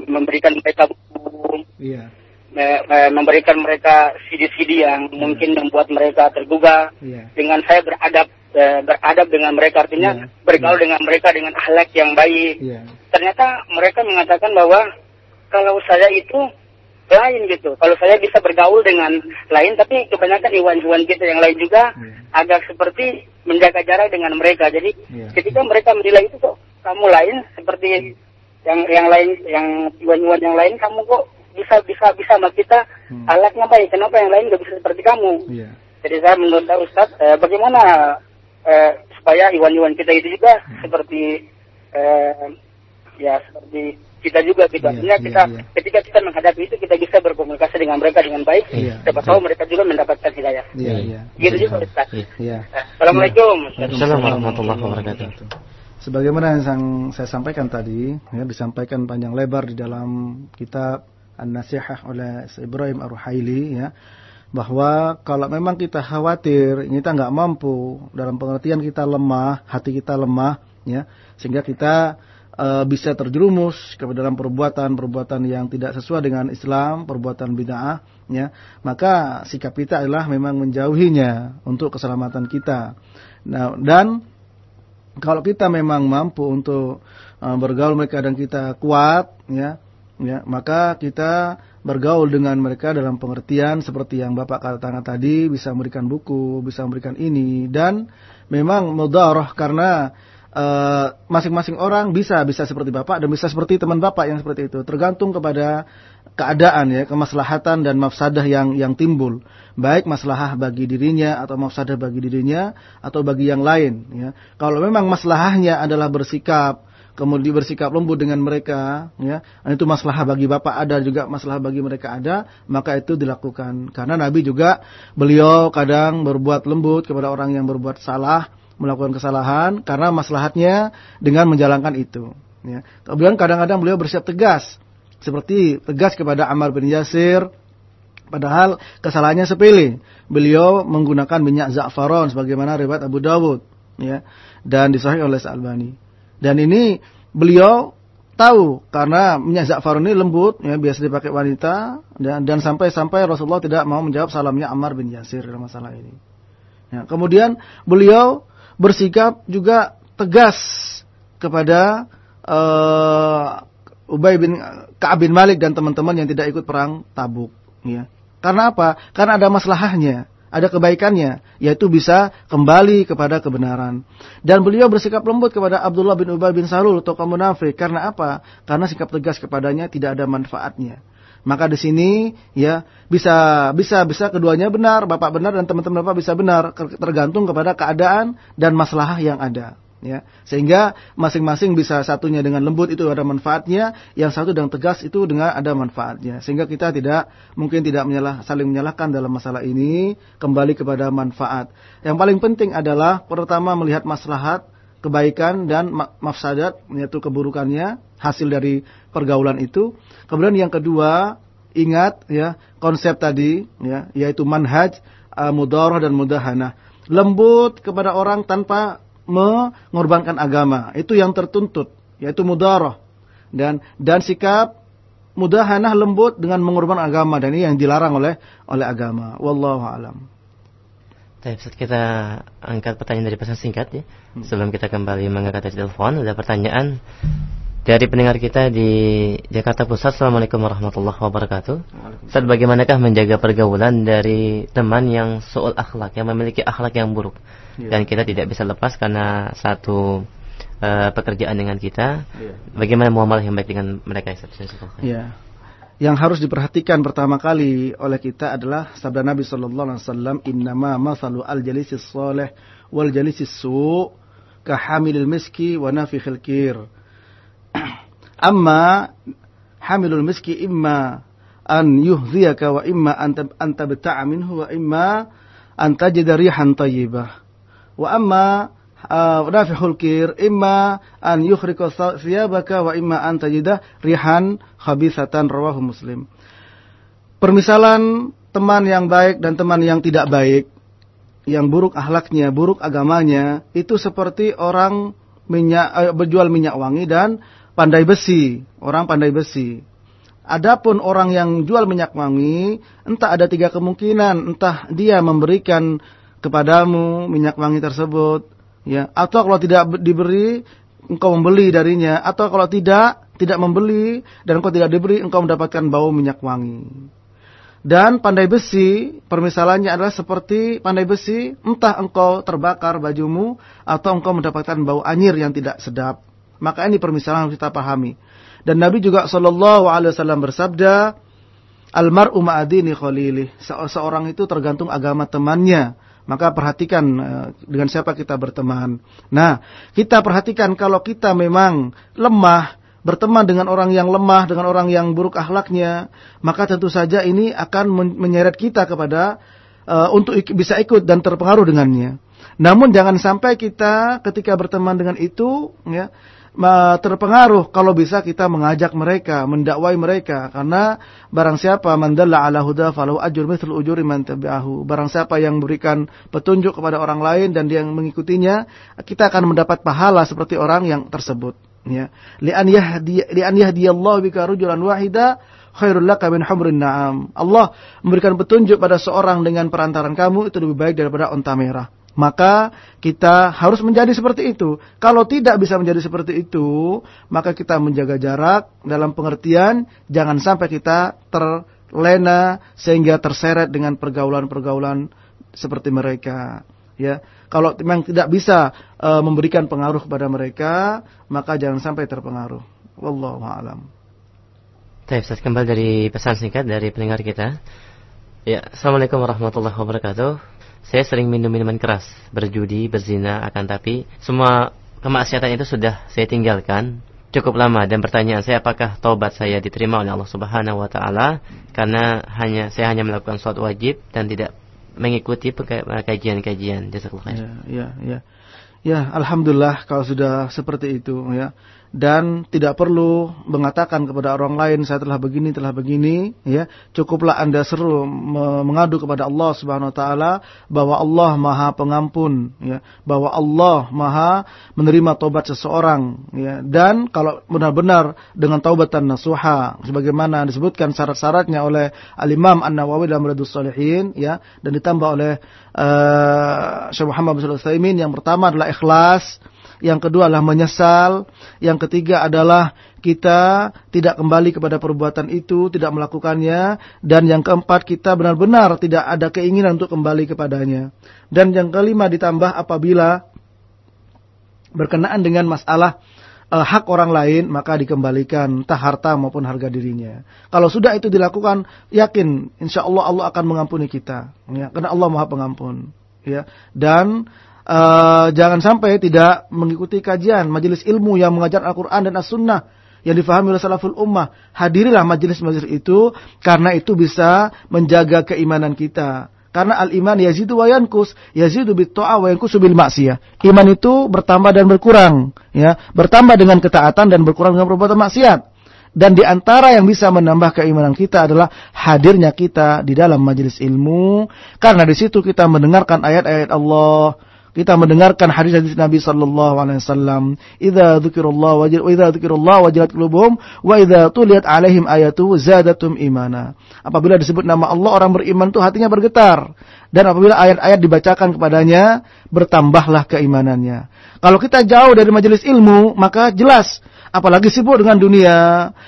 memberikan mereka buku, Iya. me- me- memberikan mereka CD-CD yang mungkin membuat mereka tergugah Iya. dengan saya beradab eh, beradab dengan mereka artinya Iya. bergaul dengan mereka dengan akhlak yang baik Iya. ternyata mereka mengatakan bahwa kalau saya itu lain gitu kalau saya bisa bergaul dengan lain tapi kebanyakan iwan-iwan kita yang lain juga Iya. agak seperti menjaga jarak dengan mereka jadi Iya. ketika mereka menilai itu kok kamu lain seperti yang yang lain yang iwan-iwan yang lain kamu kok bisa bisa bisa sama kita Hmm. alatnya baik kenapa yang lain nggak bisa seperti kamu Iya. jadi saya menurut saya Ustadz eh, bagaimana eh, supaya iwan-iwan kita itu juga Hmm. seperti eh, ya seperti kita juga gitu Iya, artinya iya, kita iya. ketika kita menghadapi itu kita bisa berkomunikasi dengan mereka dengan baik Iya, siapa tahu mereka juga mendapatkan hidayah Iya. Iya. gitu juga Iya. Iya. Eh, Assalamualaikum Ustadz. Assalamualaikum warahmatullahi wabarakatuh. Sebagaimana yang saya sampaikan tadi, ya, disampaikan panjang lebar di dalam kitab An-Nasihah oleh Ibrahim Ar-Ruhaili ya, bahwa kalau memang kita khawatir kita nggak mampu dalam pengertian kita lemah, hati kita lemah, ya, sehingga kita eh, bisa terjerumus ke dalam perbuatan-perbuatan yang tidak sesuai dengan Islam, perbuatan bid'ah, ya, maka sikap kita adalah memang menjauhinya untuk keselamatan kita. Nah, dan kalau kita memang mampu untuk uh, bergaul mereka dan kita kuat ya ya maka kita bergaul dengan mereka dalam pengertian seperti yang Bapak katakan tadi bisa memberikan buku, bisa memberikan ini dan memang mudarah karena eh, masing-masing orang bisa bisa seperti Bapak dan bisa seperti teman Bapak yang seperti itu. Tergantung kepada keadaan ya kemaslahatan dan mafsadah yang yang timbul. Baik maslahah bagi dirinya atau mafsadah bagi dirinya atau bagi yang lain ya. Kalau memang maslahahnya adalah bersikap kemudian bersikap lembut dengan mereka ya itu maslahah bagi bapak ada juga masalah bagi mereka ada maka itu dilakukan. Karena Nabi juga beliau kadang berbuat lembut kepada orang yang berbuat salah melakukan kesalahan karena maslahatnya dengan menjalankan itu ya. Kemudian kadang-kadang beliau bersiap tegas seperti tegas kepada Ammar bin Yasir padahal kesalahannya sepele. Beliau menggunakan minyak za'faron sebagaimana riwayat Abu Dawud ya dan disahih oleh Al-Albani. Dan ini beliau tahu karena minyak za'faron ini lembut ya biasa dipakai wanita dan dan sampai-sampai Rasulullah tidak mau menjawab salamnya Ammar bin Yasir dalam masalah ini. Ya, kemudian beliau bersikap juga tegas kepada uh, Ubay bin Ka'ab bin Malik dan teman-teman yang tidak ikut perang Tabuk ya. Karena apa? Karena ada maslahahnya ada kebaikannya, yaitu bisa kembali kepada kebenaran. Dan beliau bersikap lembut kepada Abdullah bin Ubay bin Salul, tokoh munafik. Karena apa? Karena sikap tegas kepadanya tidak ada manfaatnya. Maka di sini ya bisa bisa bisa keduanya benar, bapak benar dan teman-teman bapak bisa benar, tergantung kepada keadaan dan masalah yang ada. Ya, sehingga masing-masing bisa satunya dengan lembut itu ada manfaatnya, yang satu dengan tegas itu dengan ada manfaatnya. Sehingga kita tidak mungkin tidak menyalah, saling menyalahkan dalam masalah ini, kembali kepada manfaat. Yang paling penting adalah pertama melihat maslahat, kebaikan dan mafsadat yaitu keburukannya, hasil dari pergaulan itu. Kemudian yang kedua, ingat ya, konsep tadi ya, yaitu manhaj, uh, mudarah dan mudahanah. Lembut kepada orang tanpa mengorbankan agama. Itu yang tertuntut, yaitu mudarah. Dan dan sikap mudahanah lembut dengan mengorbankan agama dan ini yang dilarang oleh oleh agama. Wallahu alam. Baik, kita angkat pertanyaan dari pesan singkat ya. Sebelum kita kembali mengangkat telepon, ada pertanyaan dari pendengar kita di Jakarta Pusat. Assalamualaikum warahmatullahi wabarakatuh. Ustaz, bagaimanakah menjaga pergaulan dari teman yang soal akhlak, yang memiliki akhlak yang buruk? Ya. Dan kita tidak bisa lepas karena satu uh, pekerjaan dengan kita. Ya. Bagaimana muamalah yang baik dengan mereka? Ya. Yang harus diperhatikan pertama kali oleh kita adalah sabda Nabi sallallahu alaihi wasallam, "Innama mathalu al-jalisis salih wal jalisis su' ka hamilil miski wa nafikhil kir." Amma hamilul miski imma an yuhdhiyaka wa imma an tabta'a minhu wa imma an tajida rihan tayyibah. Wa amma uh, nafihul kir imma an yukhrika thiyabaka wa imma an tajidah rihan khabithatan rawahu muslim permisalan teman yang baik dan teman yang tidak baik yang buruk ahlaknya, buruk agamanya, itu seperti orang minyak eh, berjual minyak wangi dan pandai besi, orang pandai besi. Adapun orang yang jual minyak wangi, entah ada tiga kemungkinan, entah dia memberikan kepadamu minyak wangi tersebut, ya, atau kalau tidak diberi, engkau membeli darinya, atau kalau tidak, tidak membeli dan engkau tidak diberi, engkau mendapatkan bau minyak wangi. Dan pandai besi, permisalannya adalah seperti pandai besi, entah engkau terbakar bajumu atau engkau mendapatkan bau anyir yang tidak sedap. Maka ini permisalan yang kita pahami. Dan Nabi juga Shallallahu Alaihi Wasallam bersabda, Almaru ma'adini khalili. Seorang itu tergantung agama temannya. Maka perhatikan eh, dengan siapa kita berteman. Nah, kita perhatikan kalau kita memang lemah, berteman dengan orang yang lemah, dengan orang yang buruk akhlaknya, maka tentu saja ini akan menyeret kita kepada uh, untuk ik bisa ikut dan terpengaruh dengannya. Namun jangan sampai kita ketika berteman dengan itu ya terpengaruh kalau bisa kita mengajak mereka, mendakwai mereka. Karena barang siapa mandalla ala huda falahu ajur mithlu ujuri man tabi'ahu. Barang siapa yang memberikan petunjuk kepada orang lain dan dia yang mengikutinya, kita akan mendapat pahala seperti orang yang tersebut. Ya. Li'an yahdi li'an yahdiyallahu bika rajulan wahida khairul laka min humrin na'am. Allah memberikan petunjuk pada seorang dengan perantaran kamu itu lebih baik daripada onta merah maka kita harus menjadi seperti itu. Kalau tidak bisa menjadi seperti itu, maka kita menjaga jarak dalam pengertian jangan sampai kita terlena sehingga terseret dengan pergaulan-pergaulan seperti mereka. Ya, kalau memang tidak bisa e, memberikan pengaruh kepada mereka, maka jangan sampai terpengaruh. Wallahu a'lam. Baik, kembali dari pesan singkat dari pendengar kita. Ya, Assalamualaikum warahmatullahi wabarakatuh. Saya sering minum minuman keras, berjudi, berzina, akan tapi semua kemaksiatan itu sudah saya tinggalkan cukup lama dan pertanyaan saya apakah taubat saya diterima oleh Allah Subhanahu wa taala karena hanya saya hanya melakukan sholat wajib dan tidak mengikuti kajian-kajian. Ya, ya, ya. Ya, alhamdulillah kalau sudah seperti itu ya dan tidak perlu mengatakan kepada orang lain saya telah begini telah begini ya. Cukuplah Anda seru mengadu kepada Allah Subhanahu wa taala bahwa Allah Maha Pengampun ya. Bahwa Allah Maha menerima taubat seseorang ya. Dan kalau benar-benar dengan taubatan nasuha sebagaimana disebutkan syarat-syaratnya oleh Al-Imam An-Nawawi dalam Riyadhus Shalihin ya. Dan ditambah oleh uh, Syekh Muhammad bin Sulaiman yang pertama adalah ikhlas yang kedua adalah menyesal, yang ketiga adalah kita tidak kembali kepada perbuatan itu, tidak melakukannya, dan yang keempat kita benar-benar tidak ada keinginan untuk kembali kepadanya. Dan yang kelima ditambah apabila berkenaan dengan masalah uh, hak orang lain maka dikembalikan entah harta maupun harga dirinya. Kalau sudah itu dilakukan, yakin insya Allah Allah akan mengampuni kita, ya, karena Allah maha pengampun. Ya, dan uh, jangan sampai tidak mengikuti kajian majelis ilmu yang mengajar Al-Quran dan As-Sunnah yang difahami oleh salaful ummah. Hadirilah majelis-majelis itu karena itu bisa menjaga keimanan kita. Karena al-iman yazidu wa yankus, yazidu bit ta'a wa bil maksiyah. Iman itu bertambah dan berkurang, ya. Bertambah dengan ketaatan dan berkurang dengan perbuatan maksiat. Dan di antara yang bisa menambah keimanan kita adalah hadirnya kita di dalam majelis ilmu karena di situ kita mendengarkan ayat-ayat Allah, kita mendengarkan hadis-hadis Nabi sallallahu alaihi wasallam, "Idza dzikrullah wajil wa idza dzikrullah wajilat qulubuhum wa idza tuliyat alaihim ayatuhu zadatum imana." Apabila disebut nama Allah orang beriman itu hatinya bergetar dan apabila ayat-ayat dibacakan kepadanya bertambahlah keimanannya. Kalau kita jauh dari majelis ilmu, maka jelas apalagi sibuk dengan dunia,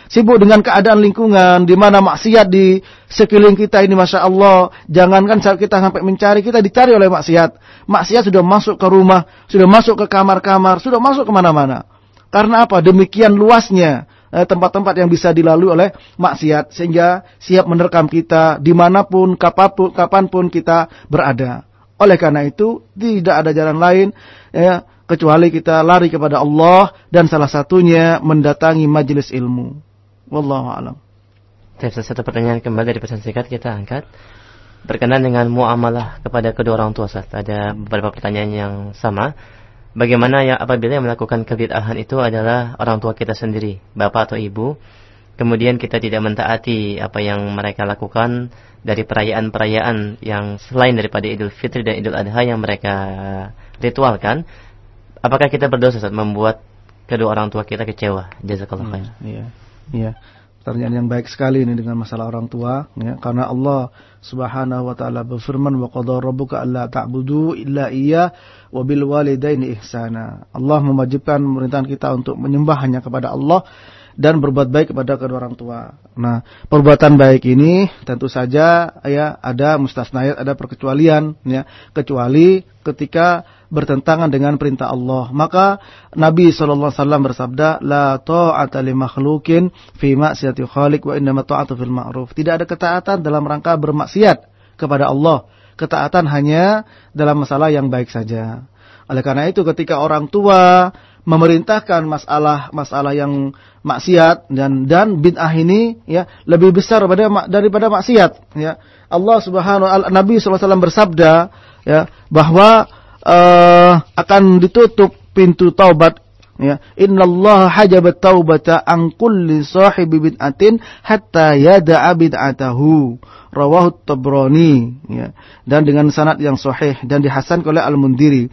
sibuk dengan keadaan lingkungan, di mana maksiat di sekeliling kita ini, masya Allah, jangankan saat kita sampai mencari, kita dicari oleh maksiat. Maksiat sudah masuk ke rumah, sudah masuk ke kamar-kamar, sudah masuk ke mana-mana. Karena apa? Demikian luasnya eh, tempat-tempat yang bisa dilalui oleh maksiat sehingga siap menerkam kita di mana pun, kapan pun, kapan pun kita berada. Oleh karena itu tidak ada jalan lain ya, kecuali kita lari kepada Allah dan salah satunya mendatangi majelis ilmu. Wallahu a'lam. Satu pertanyaan kembali dari pesan singkat kita angkat berkenaan dengan muamalah kepada kedua orang tua Ustaz. Ada beberapa pertanyaan yang sama. Bagaimana yang apabila yang melakukan kebid'ahan itu adalah orang tua kita sendiri, bapak atau ibu, kemudian kita tidak mentaati apa yang mereka lakukan dari perayaan-perayaan yang selain daripada Idul Fitri dan Idul Adha yang mereka ritualkan, apakah kita berdosa saat membuat kedua orang tua kita kecewa? Jazakallah khair. Hmm, iya. Iya. Pertanyaan yang baik sekali ini dengan masalah orang tua ya karena Allah Subhanahu wa taala berfirman wa qadara rabbuka alla ta'budu illa iya wa bil walidaini ihsana. Allah mewajibkan pemerintahan kita untuk menyembah hanya kepada Allah dan berbuat baik kepada kedua orang tua. Nah, perbuatan baik ini tentu saja ya ada mustasnayat, ada perkecualian ya, kecuali ketika bertentangan dengan perintah Allah. Maka Nabi sallallahu alaihi wasallam bersabda, "La ta'ata li makhluqin fi ma'siyati khaliq wa innama ta'atu fil ma'ruf." Tidak ada ketaatan dalam rangka bermaksiat kepada Allah. Ketaatan hanya dalam masalah yang baik saja. Oleh karena itu ketika orang tua memerintahkan masalah-masalah yang maksiat dan dan bid'ah ini ya lebih besar daripada daripada maksiat ya. Allah Subhanahu wa Nabi SAW bersabda ya bahwa uh, akan ditutup pintu taubat ya. Innallaha hajabat taubata an kulli sahibi bid'atin hatta yada'a bid'atahu. Rawahu tabrani ya. Dan dengan sanad yang sahih dan dihasan oleh al-mundiri.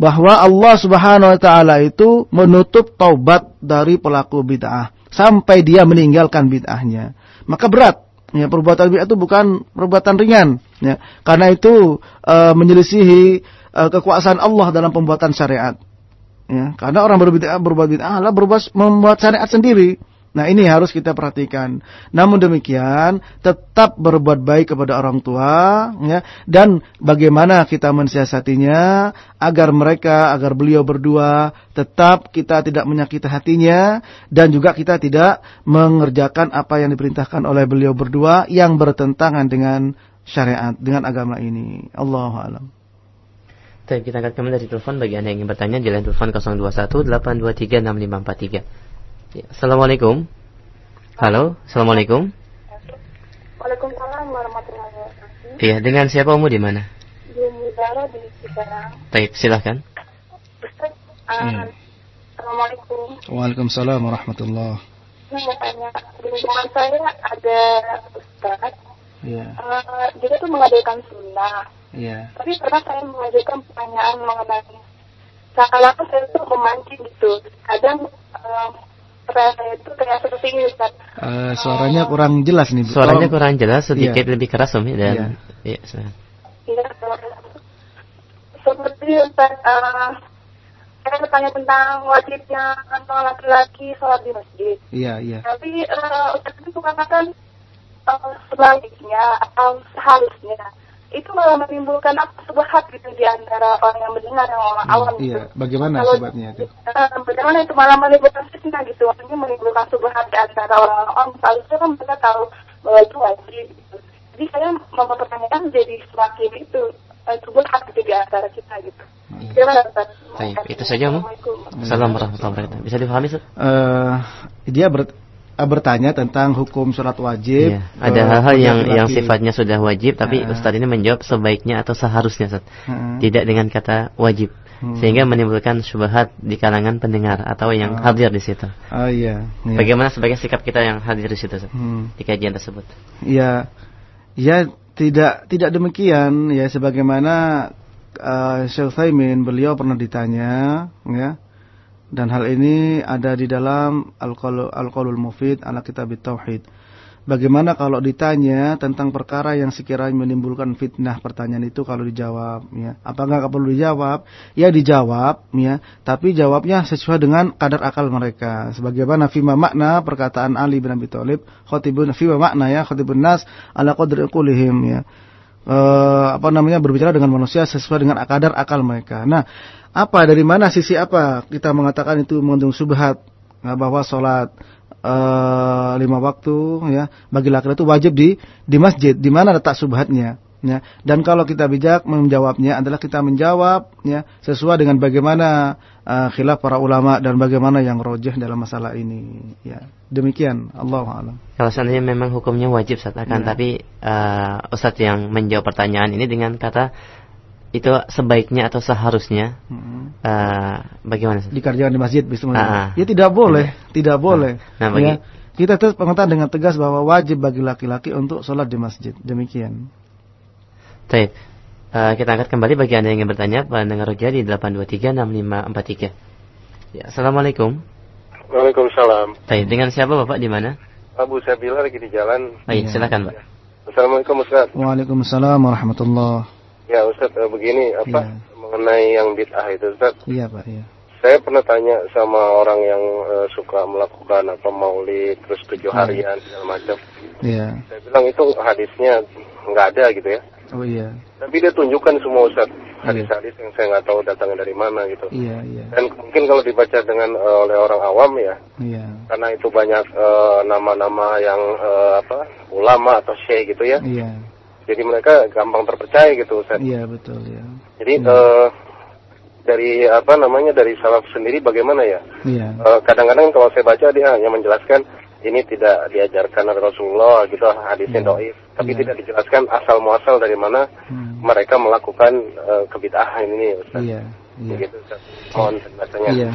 Bahwa Allah Subhanahu wa taala itu menutup taubat dari pelaku bid'ah sampai dia meninggalkan bid'ahnya. Maka berat. Ya perbuatan bid'ah itu bukan perbuatan ringan. Ya. Karena itu e, menyelisihi e, kekuasaan Allah dalam pembuatan syariat. Ya, karena orang berbid'ah berbuat bid'ah adalah berbuat membuat syariat sendiri. Nah ini harus kita perhatikan. Namun demikian tetap berbuat baik kepada orang tua, ya, dan bagaimana kita mensiasatinya agar mereka, agar beliau berdua tetap kita tidak menyakiti hatinya dan juga kita tidak mengerjakan apa yang diperintahkan oleh beliau berdua yang bertentangan dengan syariat, dengan agama ini. Allah alam. Baik, kita angkat kembali dari telepon bagi Anda yang ingin bertanya di line telepon 021 823 6543. Ya, Assalamualaikum. Halo, Assalamualaikum. Waalaikumsalam warahmatullahi wabarakatuh. Iya, dengan siapa Umu di mana? Di Mudara di Cikarang. Baik, silahkan. Ustaz, Hmm. Assalamualaikum. Waalaikumsalam warahmatullah. Saya mau tanya, di lingkungan saya ada Ustaz, Iya, uh, dia tuh mengadakan sunnah. Iya. Tapi pernah saya mengajukan pertanyaan mengenai seakan-akan saya tuh memancing gitu. Kadang uh, saya itu kayak seperti ini. Eh, suaranya kurang jelas nih. Bu. Suaranya Tolong- kurang jelas, sedikit Iya. lebih keras Umi dan Iya. iya, silahkan. Iya, seperti Ustaz, uh, saya bertanya tentang wajibnya anak laki-laki sholat di masjid. Iya, iya. Tapi uh, Ustaz itu mengatakan uh, sebaliknya atau seharusnya itu malah menimbulkan apa subhat gitu di antara orang yang mendengar dan orang awam gitu. Iya, bagaimana Kalau- sebabnya itu? Eh, bagaimana itu malah menimbulkan fitnah gitu, maksudnya menimbulkan subhat di antara orang-orang awam. Seharusnya kan mereka tahu bahwa itu wajib. Gitu. Jadi saya mempertanyakan jadi semakin itu uh, subhat gitu di antara kita gitu. Gimana Ustaz? Baik, itu saja, Mu. Assalamualaikum. Assalamualaikum warahmatullahi wabarakatuh. Bisa dipahami, Ustaz? Eh, dia ber- bertanya tentang hukum sholat wajib. Iya, ada eh, hal-hal yang yang sifatnya sudah wajib tapi Ah. Ustaz ini menjawab sebaiknya atau seharusnya Ustaz. Hmm. Tidak dengan kata wajib. Hmm. Sehingga menimbulkan syubhat di kalangan pendengar atau yang Ah. hadir di situ. Oh iya. iya. Bagaimana sebagai sikap kita yang hadir di situ Ustaz? Hmm. Di kajian tersebut. Ya, ya tidak tidak demikian ya sebagaimana uh, Syekh Thaimin beliau pernah ditanya ya dan hal ini ada di dalam Al-Qaulul Mufid ala Kitab Tauhid. Bagaimana kalau ditanya tentang perkara yang sekiranya menimbulkan fitnah pertanyaan itu kalau dijawab ya. Apakah perlu dijawab? Ya dijawab ya, tapi jawabnya sesuai dengan kadar akal mereka. Sebagaimana fima makna perkataan Ali bin Abi Thalib, khatibun fima makna ya khatibun nas ala qadri qulihim ya. Eh, apa namanya berbicara dengan manusia sesuai dengan kadar akal mereka. Nah, apa dari mana sisi apa kita mengatakan itu mengandung subhat? Nah, bahwa sholat eh, lima waktu ya bagi laki-laki itu wajib di di masjid. Di mana letak subhatnya ya. Dan kalau kita bijak menjawabnya adalah kita menjawab ya sesuai dengan bagaimana eh, khilaf para ulama dan bagaimana yang rojih dalam masalah ini. Ya. Demikian. Allah alam. Kalau seandainya memang hukumnya wajib Ustaz akan Ya. tapi uh, Ustaz yang menjawab pertanyaan ini dengan kata itu sebaiknya atau seharusnya? Hmm. eh, bagaimana? Dikerjakan di masjid bisa Ah, ah. ya tidak boleh. Tidak boleh. Nah, bagi- ya. Kita terus pengetahuan dengan tegas bahwa wajib bagi laki-laki untuk sholat di masjid. Demikian Baik. Eh, kita angkat kembali bagi Anda yang ingin bertanya pendengar Roja di 8236543. Ya, Assalamualaikum. Waalaikumsalam. Baik, dengan siapa Bapak di mana? Abu Sabila lagi di jalan. Baik, Iya. silakan, Pak. Assalamualaikum Ustaz. Waalaikumsalam warahmatullah Ya Ustaz, eh, begini apa Iya. mengenai yang bid'ah itu Ustaz. iya pak iya Saya pernah tanya sama orang yang eh, suka melakukan apa maulid terus tujuh Hmm. harian segala macam. iya Saya bilang itu hadisnya nggak ada gitu ya. Oh iya Tapi dia tunjukkan semua Ustaz hadis-hadis yang saya nggak tahu datangnya dari mana gitu. iya iya Dan mungkin kalau dibaca dengan eh, oleh orang awam ya, iya karena itu banyak eh, nama-nama yang eh, apa ulama atau syekh gitu ya. iya Jadi mereka gampang terpercaya gitu Ustaz. iya betul ya Jadi Hmm. eh, dari apa namanya dari salaf sendiri bagaimana ya? iya Eh, Kadang-kadang kalau saya baca dia hanya menjelaskan ini tidak diajarkan oleh Rasulullah gitu hadisnya Iya. doif, tapi Iya. tidak dijelaskan asal muasal dari mana Hmm. mereka melakukan eh, kebid'ahan ini Ustaz. iya iya Begitu Ustaz. Mohon penjelasannya. iya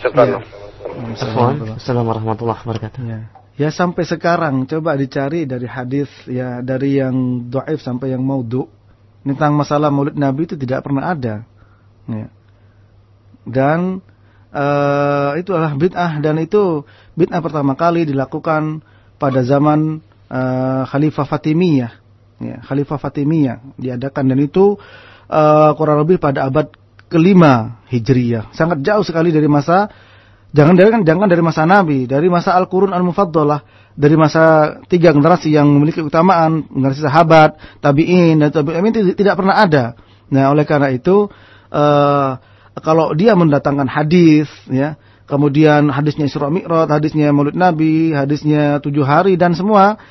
Syukran. Iya. Assalamualaikum warahmatullahi wabarakatuh. Ya. Ya sampai sekarang coba dicari dari hadis ya dari yang doif sampai yang maudhu tentang masalah Maulid Nabi itu tidak pernah ada. Ya. Dan eh itu adalah bid'ah dan itu bid'ah pertama kali dilakukan pada zaman eh, Khalifah Fatimiyah. Ya, Khalifah Fatimiyah diadakan dan itu eh, kurang lebih pada abad kelima Hijriyah. Sangat jauh sekali dari masa Jangan dari jangan dari masa Nabi, dari masa Al-Qurun Al-Mufaddalah, dari masa tiga generasi yang memiliki keutamaan, generasi sahabat, tabi'in dan tabi'in tidak pernah ada. Nah, oleh karena itu eh kalau dia mendatangkan hadis ya, kemudian hadisnya Isra Mi'raj, hadisnya Maulid Nabi, hadisnya tujuh hari dan semua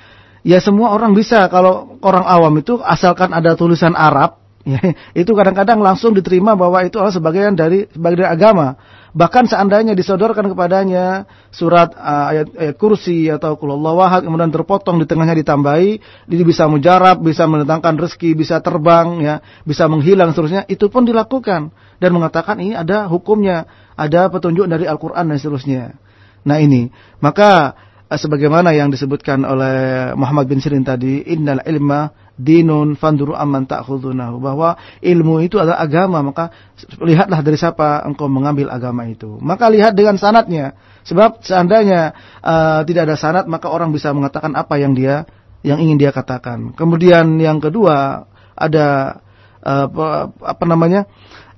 ya semua orang bisa kalau orang awam itu asalkan ada tulisan Arab ya, itu kadang-kadang langsung diterima bahwa itu adalah sebagian dari sebagian dari agama. Bahkan seandainya disodorkan kepadanya surat uh, ayat, ayat kursi atau kulullah wahad kemudian terpotong di tengahnya ditambahi, dia bisa mujarab, bisa mendatangkan rezeki, bisa terbang, ya, bisa menghilang seterusnya, itu pun dilakukan dan mengatakan ini ada hukumnya, ada petunjuk dari Al-Qur'an dan seterusnya. Nah ini, maka sebagaimana yang disebutkan oleh Muhammad bin Sirin tadi, innal ilma dinun fanduru amman ta'khudunahu. Bahwa ilmu itu adalah agama maka lihatlah dari siapa engkau mengambil agama itu. Maka lihat dengan sanatnya. Sebab seandainya uh, tidak ada sanat maka orang bisa mengatakan apa yang dia yang ingin dia katakan. Kemudian yang kedua ada apa, apa namanya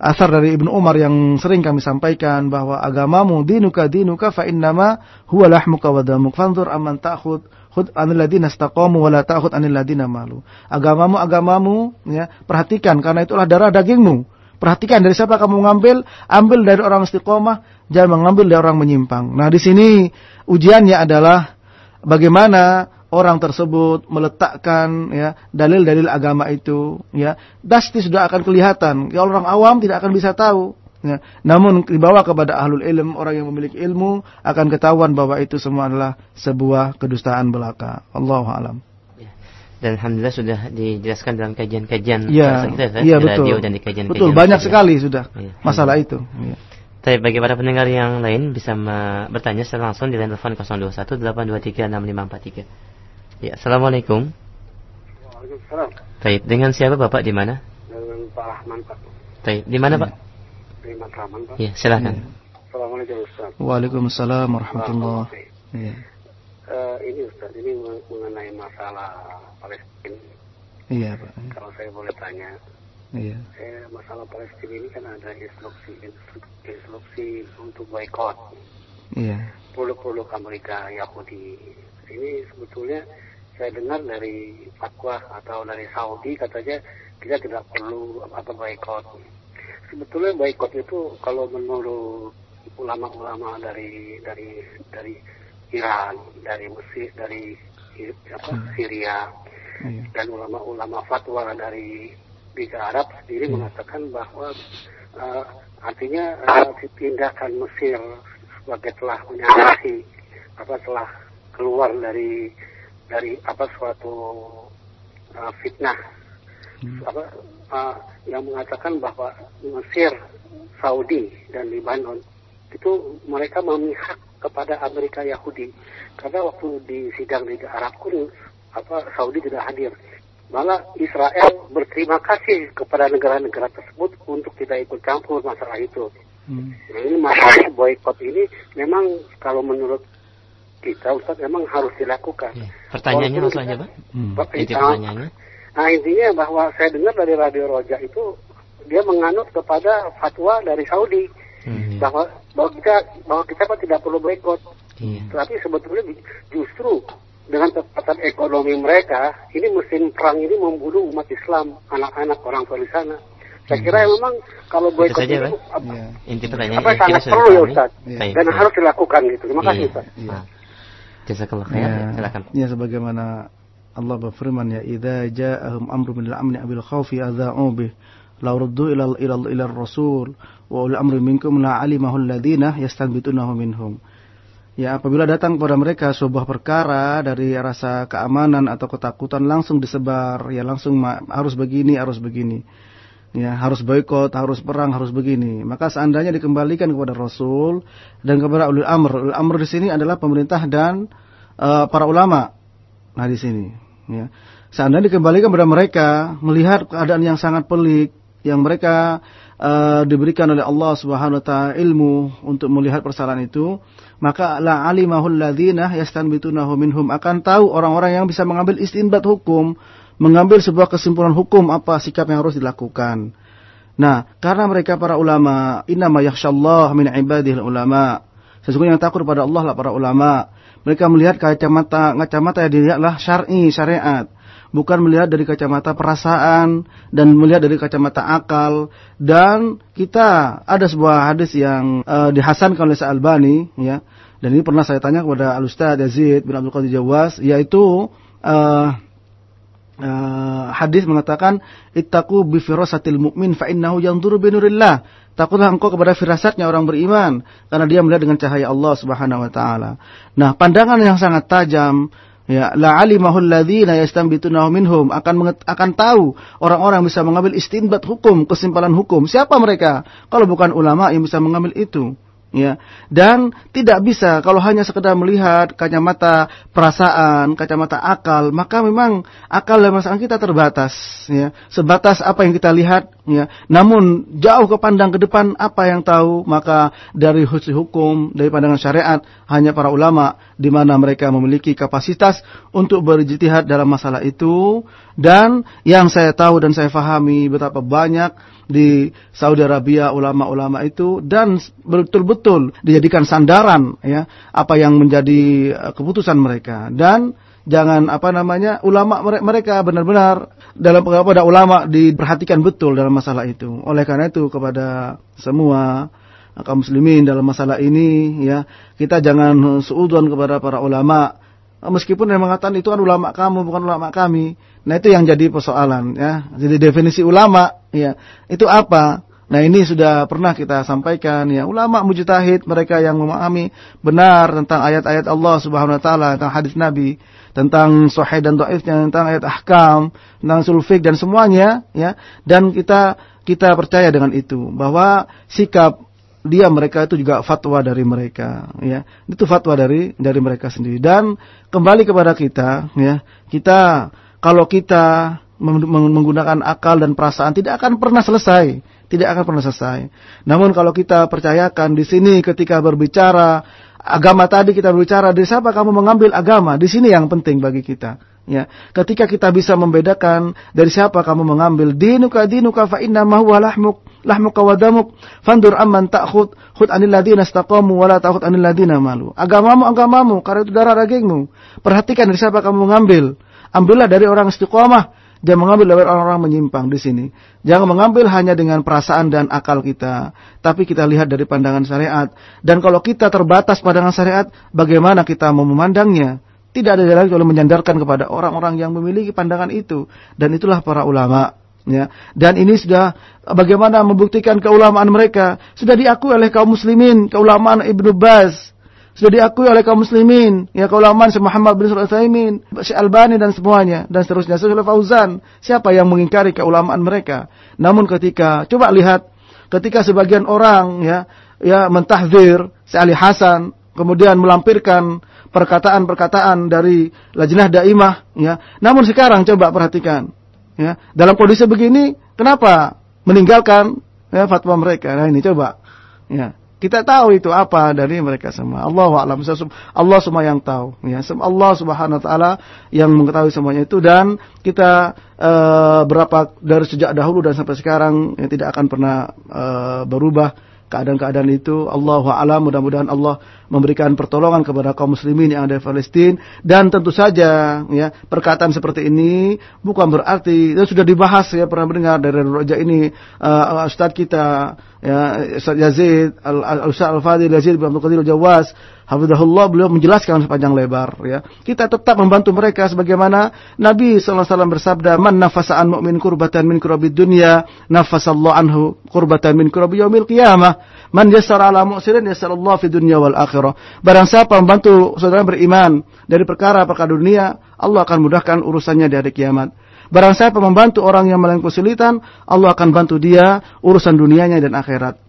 asar dari Ibnu Umar yang sering kami sampaikan bahwa agamamu dinuka dinuka fa innama huwa lahmuka wa damuk fanzur amman ta'khud khud anil ladina istaqamu wa la ta'khud anil ladina malu. Agamamu agamamu ya, perhatikan karena itulah darah dagingmu. Perhatikan dari siapa kamu mengambil, ambil dari orang istiqomah, jangan mengambil dari orang menyimpang. Nah, di sini ujiannya adalah bagaimana orang tersebut meletakkan ya dalil-dalil agama itu ya pasti sudah akan kelihatan ya orang awam tidak akan bisa tahu ya namun dibawa kepada ahlul ilm orang yang memiliki ilmu akan ketahuan bahwa itu semua adalah sebuah kedustaan belaka Allah alam Dan alhamdulillah sudah dijelaskan dalam kajian-kajian Iya, kita, ya, di betul. radio dan di kajian-kajian. Betul, banyak sekali sudah Iya. masalah itu. Iya. Tapi bagi para pendengar yang lain bisa bertanya secara langsung di line telepon 021 823 6543. Ya, assalamualaikum. Waalaikumsalam. Baik, dengan siapa Bapak di mana? Dengan Pak Rahman Pak. Baik, di mana Iya. Pak? Dari Matraman Pak. Ya, silakan. Assalamualaikum Ustaz. Waalaikumsalam warahmatullahi Iya. Eh, ini Ustaz, ini men- mengenai masalah Palestina. Iya, Pak. Kalau saya boleh tanya, Iya. eh, masalah Palestina ini kan ada instruksi instruksi, instruksi untuk boykot Iya. produk-produk Amerika Yahudi. Ini sebetulnya saya dengar dari fatwa atau dari Saudi katanya kita tidak perlu apa boykot. Sebetulnya boykot itu kalau menurut ulama-ulama dari dari dari Iran, dari Mesir, dari apa Syria Iya. dan ulama-ulama fatwa dari Liga Arab sendiri mengatakan bahwa eh, artinya eh, tindakan Mesir sebagai telah menyalahi apa telah keluar dari dari apa suatu eh, fitnah apa, uh, yang mengatakan bahwa Mesir, Saudi dan Lebanon itu mereka memihak kepada Amerika Yahudi karena waktu di sidang di Arab Kun apa Saudi tidak hadir malah Israel berterima kasih kepada negara-negara tersebut untuk tidak ikut campur masalah itu. Hmm. Nah, ini masalah boykot ini memang kalau menurut kita Ustaz memang harus dilakukan. Ya. Pertanyaannya langsung aja Pak. Hmm. Inti pertanyaannya. Nah intinya bahwa saya dengar dari Radio Roja itu dia menganut kepada fatwa dari Saudi hmm, ya. bahwa bahwa kita bahwa kita tidak perlu boykot. Ya. Tapi sebetulnya justru dengan kekuatan ekonomi mereka, ini mesin perang ini membunuh umat Islam, anak-anak orang tua di sana. Saya kira hmm. memang kalau boykot itu, itu apa, ya. inti pertanyaan apa sangat perlu ya Ustaz, ya. dan ya. harus dilakukan gitu. Terima kasih Ustaz. Ya. Jazakallah khair. Ya, silakan. Ya sebagaimana Allah berfirman ya idza ja'ahum amru min al-amni abil khawfi adza'u bih law ruddu ila ila ila rasul wa ul amri minkum la alimahu alladhina yastanbitunahu minhum Ya, apabila datang kepada mereka sebuah perkara dari rasa keamanan atau ketakutan langsung disebar, ya langsung harus begini, harus begini. Ya, harus boykot, harus perang, harus begini. Maka seandainya dikembalikan kepada Rasul dan kepada ulil amr. Ulil amr di sini adalah pemerintah dan uh, para ulama. Nah, di sini, ya. Seandainya dikembalikan kepada mereka melihat keadaan yang sangat pelik yang mereka uh, diberikan oleh Allah Subhanahu wa taala ilmu untuk melihat persoalan itu, maka la alimahul ladzina yastanbitunahu minhum akan tahu orang-orang yang bisa mengambil istinbat hukum, mengambil sebuah kesimpulan hukum apa sikap yang harus dilakukan. Nah, karena mereka para ulama, innama yakhsyallah min ibadihil ulama. Sesungguhnya yang takut kepada Allah lah para ulama. Mereka melihat kacamata kacamata yang dilihatlah syar'i, syariat bukan melihat dari kacamata perasaan dan melihat dari kacamata akal dan kita ada sebuah hadis yang uh, dihasankan oleh Sa'albani ya dan ini pernah saya tanya kepada Al Ustaz Yazid bin Abdul Qadir Jawas yaitu uh, uh, hadis mengatakan ittaqu bi firasatil mu'min fa innahu yanzuru bi nurillah. Takutlah engkau kepada firasatnya orang beriman karena dia melihat dengan cahaya Allah Subhanahu wa taala. Nah, pandangan yang sangat tajam ya la alimahul ladzina yastanbitunahu minhum akan akan tahu orang-orang bisa mengambil istinbat hukum kesimpulan hukum. Siapa mereka? Kalau bukan ulama yang bisa mengambil itu ya. Dan tidak bisa kalau hanya sekedar melihat kacamata perasaan kacamata akal maka memang akal dan perasaan kita terbatas ya. Sebatas apa yang kita lihat ya. Namun jauh ke pandang ke depan apa yang tahu maka dari hukum dari pandangan syariat hanya para ulama di mana mereka memiliki kapasitas untuk berijtihad dalam masalah itu. Dan yang saya tahu dan saya fahami betapa banyak di Saudi Arabia ulama-ulama itu dan betul-betul dijadikan sandaran ya apa yang menjadi eh, keputusan mereka dan jangan apa namanya ulama mereka benar-benar dalam kepada ulama diperhatikan betul dalam masalah itu. Oleh karena itu kepada semua kaum muslimin dalam masalah ini ya kita jangan seudon kepada para ulama meskipun yang mengatakan itu kan ulama kamu bukan ulama kami Nah itu yang jadi persoalan ya. Jadi definisi ulama ya itu apa? Nah ini sudah pernah kita sampaikan ya ulama mujtahid mereka yang memahami benar tentang ayat-ayat Allah Subhanahu wa taala, tentang hadis Nabi, tentang sahih dan dhaifnya, tentang ayat ahkam, tentang sulfik dan semuanya ya. Dan kita kita percaya dengan itu bahwa sikap dia mereka itu juga fatwa dari mereka ya. Itu fatwa dari dari mereka sendiri dan kembali kepada kita ya. Kita kalau kita menggunakan akal dan perasaan tidak akan pernah selesai, tidak akan pernah selesai. Namun kalau kita percayakan di sini ketika berbicara agama tadi kita berbicara dari siapa kamu mengambil agama, di sini yang penting bagi kita. Ya, ketika kita bisa membedakan dari siapa kamu mengambil dinuka dinuka fa inna ma huwa lahmuk lahmuka wa damuk fandur amman ta'khud khud anil ladina istaqamu wa la ta'khud anil ladina malu. Agamamu agamamu karena itu darah dagingmu. Perhatikan dari siapa kamu mengambil. Ambillah dari orang istiqomah. Jangan mengambil dari orang-orang menyimpang di sini. Jangan mengambil hanya dengan perasaan dan akal kita. Tapi kita lihat dari pandangan syariat. Dan kalau kita terbatas pandangan syariat, bagaimana kita mau memandangnya? Tidak ada lagi kalau menyandarkan kepada orang-orang yang memiliki pandangan itu. Dan itulah para ulama. Ya. Dan ini sudah bagaimana membuktikan keulamaan mereka. Sudah diakui oleh kaum muslimin. Keulamaan Ibnu Baz sudah diakui oleh kaum muslimin, ya keulamaan Syekh Muhammad bin Shalih Utsaimin, Syekh Albani dan semuanya dan seterusnya. Syekh Fauzan, siapa yang mengingkari keulamaan mereka? Namun ketika coba lihat ketika sebagian orang ya ya mentahzir Syekh Ali Hasan, kemudian melampirkan perkataan-perkataan dari Lajnah Daimah ya. Namun sekarang coba perhatikan ya, dalam kondisi begini kenapa meninggalkan ya fatwa mereka? Nah ini coba ya. Kita tahu itu apa dari mereka semua. Allah alam. Allah semua yang tahu. Ya, Allah subhanahu wa taala yang mengetahui semuanya itu dan kita uh, berapa dari sejak dahulu dan sampai sekarang ya, tidak akan pernah uh, berubah keadaan-keadaan itu Allah alam mudah-mudahan Allah memberikan pertolongan kepada kaum muslimin yang ada di Palestina dan tentu saja ya perkataan seperti ini bukan berarti itu sudah dibahas ya pernah mendengar dari roja ini uh, ustaz kita ya Ustaz Yazid Al-Ustaz Al-Fadil Yazid bin Abdul Qadir Jawas Hafizahullah beliau menjelaskan sepanjang lebar ya. Kita tetap membantu mereka sebagaimana Nabi sallallahu alaihi wasallam bersabda, "Man nafasa an mu'min kurbatan min kurabid dunya, nafasallahu anhu kurbatan min kurabi yaumil qiyamah." Man yassara ala mu'sirin yassarallahu fi dunya wal akhirah. Barang siapa membantu saudara beriman dari perkara-perkara dunia, Allah akan mudahkan urusannya di hari kiamat. Barang siapa membantu orang yang mengalami kesulitan, Allah akan bantu dia urusan dunianya dan akhirat.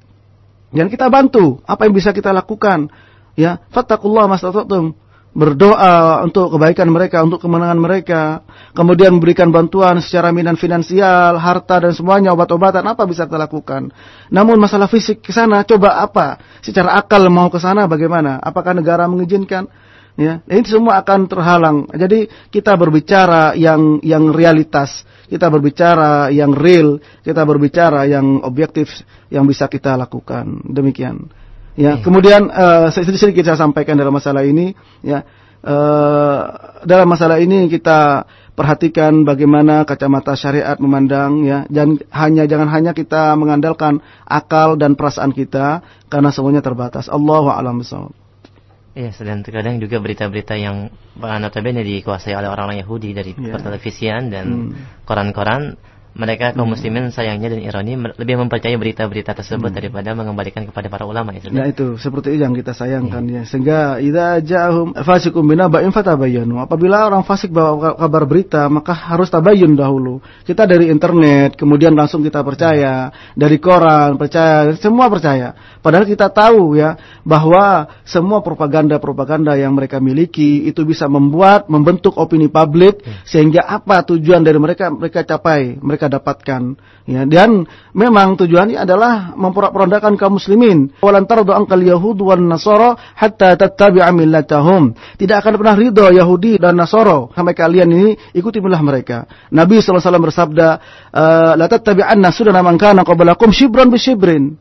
Dan kita bantu apa yang bisa kita lakukan ya fattakullah mastata'tum berdoa untuk kebaikan mereka, untuk kemenangan mereka, kemudian memberikan bantuan secara minan finansial, harta dan semuanya, obat-obatan, apa bisa kita lakukan. Namun masalah fisik ke sana, coba apa? Secara akal mau ke sana bagaimana? Apakah negara mengizinkan? Ya, ini semua akan terhalang. Jadi kita berbicara yang yang realitas, kita berbicara yang real, kita berbicara yang objektif yang bisa kita lakukan. Demikian. Ya, iya. kemudian uh, sedikit saya sampaikan dalam masalah ini, ya. Uh, dalam masalah ini kita perhatikan bagaimana kacamata syariat memandang ya dan hanya jangan hanya kita mengandalkan akal dan perasaan kita karena semuanya terbatas. Allahu a'lam bishawab. Iya, dan terkadang juga berita-berita yang notabene dikuasai oleh orang-orang Yahudi dari yeah. pertelevisian dan hmm. koran-koran hmm mereka kaum hmm. muslimin sayangnya dan ironi lebih mempercayai berita-berita tersebut hmm. daripada mengembalikan kepada para ulama itu. Ya itu seperti itu yang kita sayangkan ya. ya. Sehingga idza ja'ahum fasikum binaba'in fatabayyanu. Apabila orang fasik bawa kabar berita maka harus tabayyun dahulu. Kita dari internet kemudian langsung kita percaya, dari koran percaya, semua percaya. Padahal kita tahu ya bahwa semua propaganda-propaganda yang mereka miliki itu bisa membuat membentuk opini publik ya. sehingga apa tujuan dari mereka mereka capai, mereka mereka dapatkan. Ya, dan memang tujuannya adalah memporak-porandakan kaum muslimin. Walan tardu angkal Yahud wan Nasara hatta tattabi'a millatahum. Tidak akan pernah ridho Yahudi dan Nasara sampai kalian ini ikuti milah mereka. Nabi SAW bersabda, eh, la tattabi'anna sudana man kana qablakum shibran bi shibrin.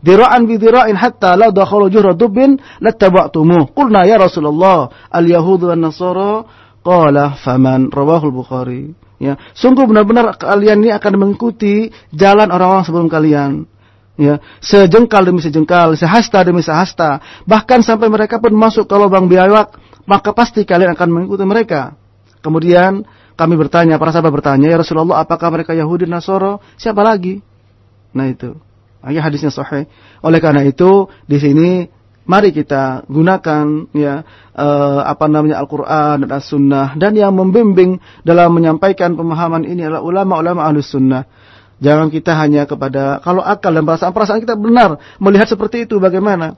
Dira'an bi dira'in hatta la dakhalu juhra dubbin lattaba'tumuh. Qulna ya Rasulullah, al-Yahud wan Nasara qala faman rawahul Bukhari. Ya, sungguh benar-benar kalian ini akan mengikuti jalan orang-orang sebelum kalian. Ya, sejengkal demi sejengkal, sehasta demi sehasta, bahkan sampai mereka pun masuk ke lubang biawak, maka pasti kalian akan mengikuti mereka. Kemudian kami bertanya, para sahabat bertanya, ya Rasulullah, apakah mereka Yahudi Nasoro? Siapa lagi? Nah itu. Ayat hadisnya sahih. Oleh karena itu, di sini mari kita gunakan ya uh, apa namanya Al-Qur'an dan As-Sunnah dan yang membimbing dalam menyampaikan pemahaman ini adalah ulama-ulama Ahlus Sunnah. Jangan kita hanya kepada kalau akal dan perasaan-perasaan kita benar melihat seperti itu bagaimana?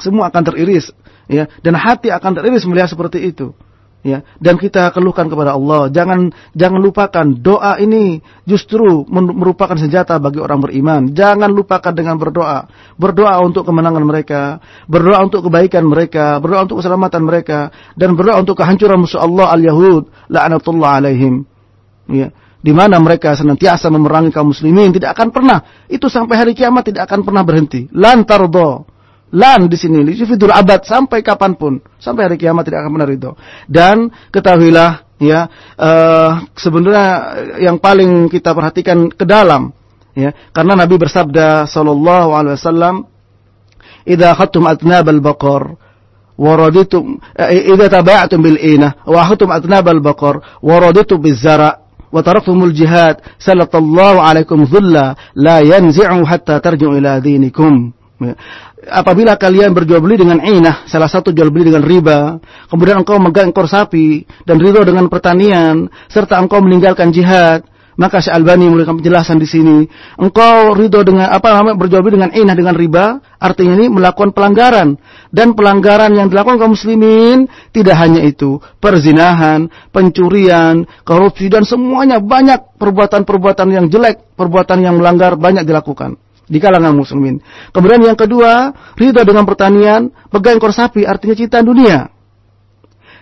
Semua akan teriris ya dan hati akan teriris melihat seperti itu ya dan kita keluhkan kepada Allah. Jangan jangan lupakan doa ini justru merupakan senjata bagi orang beriman. Jangan lupakan dengan berdoa. Berdoa untuk kemenangan mereka berdoa untuk kebaikan mereka berdoa untuk keselamatan mereka dan berdoa untuk kehancuran musuh Allah al-yahud la'natullah alaihim. Ya di mana mereka senantiasa memerangi kaum muslimin tidak akan pernah itu sampai hari kiamat tidak akan pernah berhenti. Lantar do Lan di sini, fitur abad sampai kapan pun, sampai hari kiamat tidak akan pernah ridho. Dan ketahuilah ya uh, sebenarnya yang paling kita perhatikan ke dalam ya karena Nabi bersabda sallallahu alaihi wasallam idza khattum atnab al-baqar wa raditum eh, idza tabaya'tum bil inah wa khattum atnab al-baqar wa raditum biz-zara' wa taraktumul jihad sallallahu alaikum dhulla la Ya. Apabila kalian berjual beli dengan inah, salah satu jual beli dengan riba, kemudian engkau megang ekor sapi dan ridho dengan pertanian, serta engkau meninggalkan jihad, maka Syekh Albani memberikan penjelasan di sini. Engkau ridho dengan apa namanya berjual beli dengan inah dengan riba, artinya ini melakukan pelanggaran dan pelanggaran yang dilakukan kaum muslimin tidak hanya itu, perzinahan, pencurian, korupsi dan semuanya banyak perbuatan-perbuatan yang jelek, perbuatan yang melanggar banyak dilakukan di kalangan muslimin. Kemudian yang kedua, ridho dengan pertanian, pegang ekor sapi artinya cinta dunia.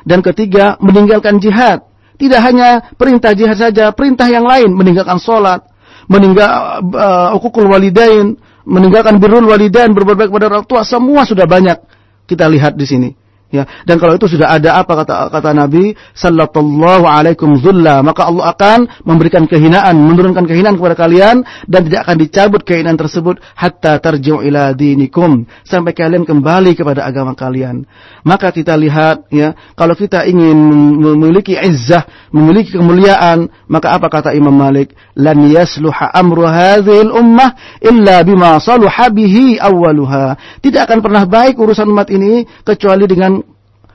Dan ketiga, meninggalkan jihad. Tidak hanya perintah jihad saja, perintah yang lain, meninggalkan sholat, meninggal uh, walidain, meninggalkan birrul walidain, berbuat baik kepada orang tua, semua sudah banyak kita lihat di sini. Ya, dan kalau itu sudah ada apa kata kata Nabi sallallahu alaikum zulla, maka Allah akan memberikan kehinaan, menurunkan kehinaan kepada kalian dan tidak akan dicabut kehinaan tersebut hatta tarji'u ila dinikum sampai kalian kembali kepada agama kalian. Maka kita lihat ya, kalau kita ingin memiliki izzah, memiliki kemuliaan, maka apa kata Imam Malik? Lan yasluha amru hadhil ummah illa bima saluha bihi awwaluha. Tidak akan pernah baik urusan umat ini kecuali dengan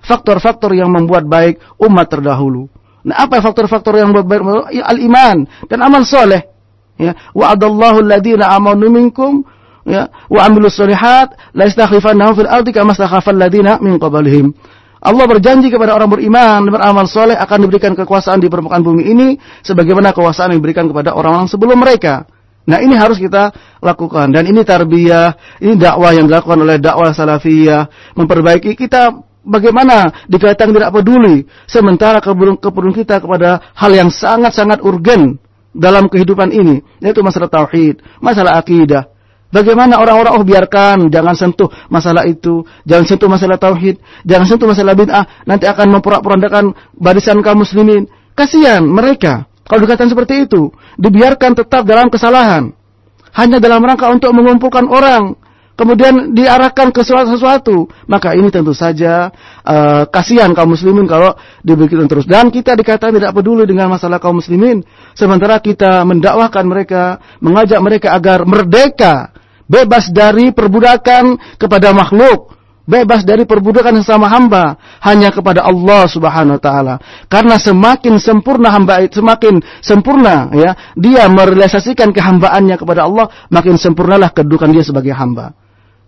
faktor-faktor yang membuat baik umat terdahulu. Nah, apa faktor-faktor yang membuat baik? Ya, al-iman dan amal soleh. Ya, wa'adallahu alladhina amanu minkum ya, wa amilus solihat la istakhlifannahum fil ardi kama istakhlafal ladina min qablihim. Allah berjanji kepada orang beriman dan beramal soleh akan diberikan kekuasaan di permukaan bumi ini sebagaimana kekuasaan yang diberikan kepada orang-orang sebelum mereka. Nah ini harus kita lakukan dan ini tarbiyah, ini dakwah yang dilakukan oleh dakwah salafiyah, memperbaiki kita bagaimana dikatakan tidak peduli sementara keperluan kita kepada hal yang sangat-sangat urgen dalam kehidupan ini yaitu masalah tauhid, masalah akidah. Bagaimana orang-orang oh biarkan jangan sentuh masalah itu, jangan sentuh masalah tauhid, jangan sentuh masalah bid'ah, nanti akan memporak-porandakan barisan kaum muslimin. Kasihan mereka kalau dikatakan seperti itu, dibiarkan tetap dalam kesalahan. Hanya dalam rangka untuk mengumpulkan orang kemudian diarahkan ke sesuatu, maka ini tentu saja uh, kasihan kaum muslimin kalau dibegitu terus. Dan kita dikatakan tidak peduli dengan masalah kaum muslimin, sementara kita mendakwahkan mereka, mengajak mereka agar merdeka, bebas dari perbudakan kepada makhluk, bebas dari perbudakan sesama hamba hanya kepada Allah Subhanahu wa taala. Karena semakin sempurna hamba itu semakin sempurna ya, dia merealisasikan kehambaannya kepada Allah, makin sempurnalah kedudukan dia sebagai hamba.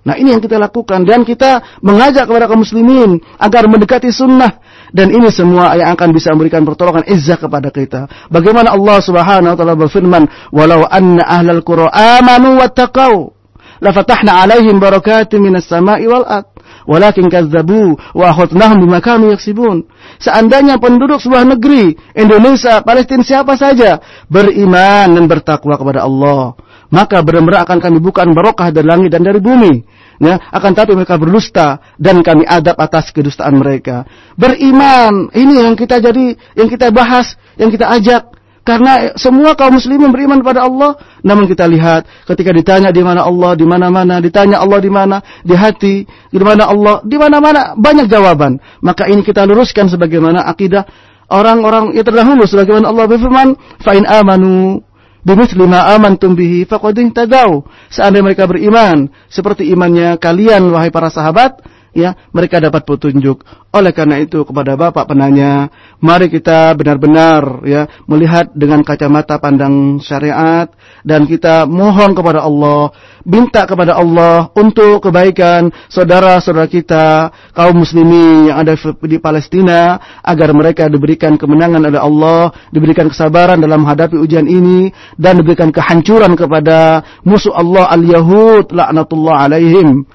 Nah ini yang kita lakukan dan kita mengajak kepada kaum muslimin agar mendekati sunnah dan ini semua yang akan bisa memberikan pertolongan izzah kepada kita. Bagaimana Allah Subhanahu wa taala berfirman, "Walau anna ahlal qura amanu wattaqau lafatahna 'alaihim barakatin minas sama'i wal ard." Walakin kazzabu wa akhadnahum bima kanu yaksibun. Seandainya penduduk sebuah negeri, Indonesia, Palestina siapa saja beriman dan bertakwa kepada Allah, maka benar-benar akan kami bukan barokah dari langit dan dari bumi. Ya, akan tapi mereka berdusta dan kami adab atas kedustaan mereka. Beriman, ini yang kita jadi, yang kita bahas, yang kita ajak. Karena semua kaum muslimin beriman kepada Allah, namun kita lihat ketika ditanya di mana Allah, di mana-mana, ditanya Allah di mana, di hati, di mana Allah, di mana-mana banyak jawaban. Maka ini kita luruskan sebagaimana akidah orang-orang yang terdahulu sebagaimana Allah berfirman, "Fa in amanu bimithli ma amantum bihi faqad ihtadaw. Seandainya mereka beriman seperti imannya kalian wahai para sahabat, ya, mereka dapat petunjuk. Oleh karena itu kepada Bapak penanya, mari kita benar-benar ya melihat dengan kacamata pandang syariat dan kita mohon kepada Allah, minta kepada Allah untuk kebaikan saudara-saudara kita kaum muslimin yang ada di Palestina agar mereka diberikan kemenangan oleh Allah, diberikan kesabaran dalam menghadapi ujian ini dan diberikan kehancuran kepada musuh Allah al-Yahud laknatullah alaihim.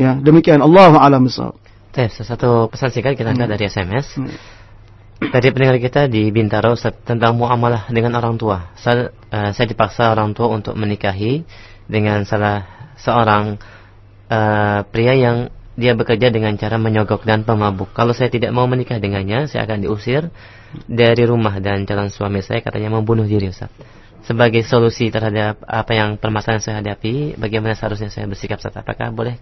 Ya, demikian Allah alam Tes, satu pesan singkat kita angkat hmm. dari SMS. Hmm. Tadi pendengar kita di Bintaro tentang muamalah dengan orang tua. Saya, uh, saya dipaksa orang tua untuk menikahi dengan salah seorang uh, pria yang dia bekerja dengan cara menyogok dan pemabuk. Kalau saya tidak mau menikah dengannya, saya akan diusir dari rumah dan calon suami saya katanya membunuh diri Ustaz. Sebagai solusi terhadap apa yang permasalahan saya hadapi, bagaimana seharusnya saya bersikap Ustaz? Apakah boleh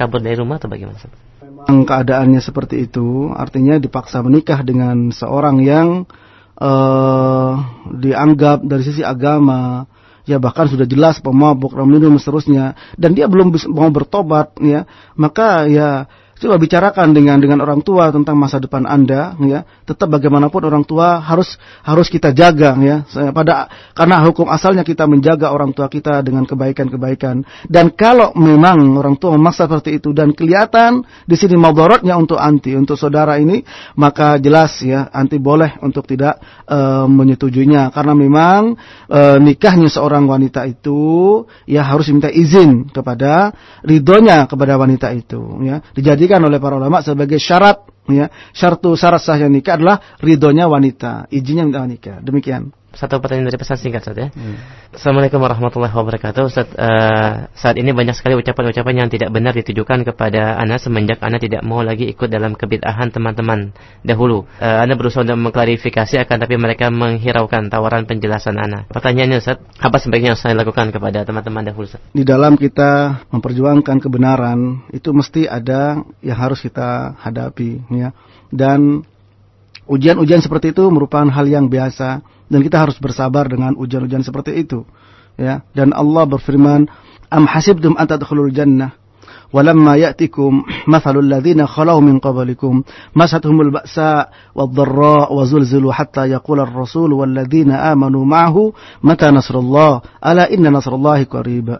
kabur dari rumah atau bagaimana? Memang keadaannya seperti itu, artinya dipaksa menikah dengan seorang yang uh, dianggap dari sisi agama ya bahkan sudah jelas pemabuk, minum seterusnya dan dia belum mau bertobat ya, maka ya Coba bicarakan dengan dengan orang tua tentang masa depan Anda ya. Tetap bagaimanapun orang tua harus harus kita jaga ya. Pada karena hukum asalnya kita menjaga orang tua kita dengan kebaikan-kebaikan. Dan kalau memang orang tua memaksa seperti itu dan kelihatan di sini madaratnya untuk anti untuk saudara ini, maka jelas ya anti boleh untuk tidak uh, menyetujuinya karena memang uh, nikahnya seorang wanita itu ya harus minta izin kepada ridhonya kepada wanita itu ya. Dijadikan dijadikan oleh para ulama sebagai syarat ya. Syartu syarat sahnya nikah adalah ridhonya wanita izinnya nikah. Demikian satu pertanyaan dari pesan singkat Ustaz ya. Hmm. Assalamualaikum warahmatullahi wabarakatuh. Ustaz, uh, saat ini banyak sekali ucapan-ucapan yang tidak benar ditujukan kepada Anda semenjak Anda tidak mau lagi ikut dalam kebid'ahan teman-teman dahulu. Uh, anda berusaha untuk mengklarifikasi akan tapi mereka menghiraukan tawaran penjelasan Anda. Pertanyaannya Ustaz, apa sebaiknya saya lakukan kepada teman-teman dahulu Ustaz? Di dalam kita memperjuangkan kebenaran itu mesti ada yang harus kita hadapi ya. Dan ujian-ujian seperti itu merupakan hal yang biasa dan kita harus bersabar dengan ujian-ujian seperti itu ya dan Allah berfirman am hasibtum an tadkhulul jannah ولما يأتكم مثل الذين خلوا من قبلكم مستهم البأساء والضراء وزلزلوا حتى يقول الرسول والذين آمنوا معه متى نصر الله ألا إن نصر الله قريب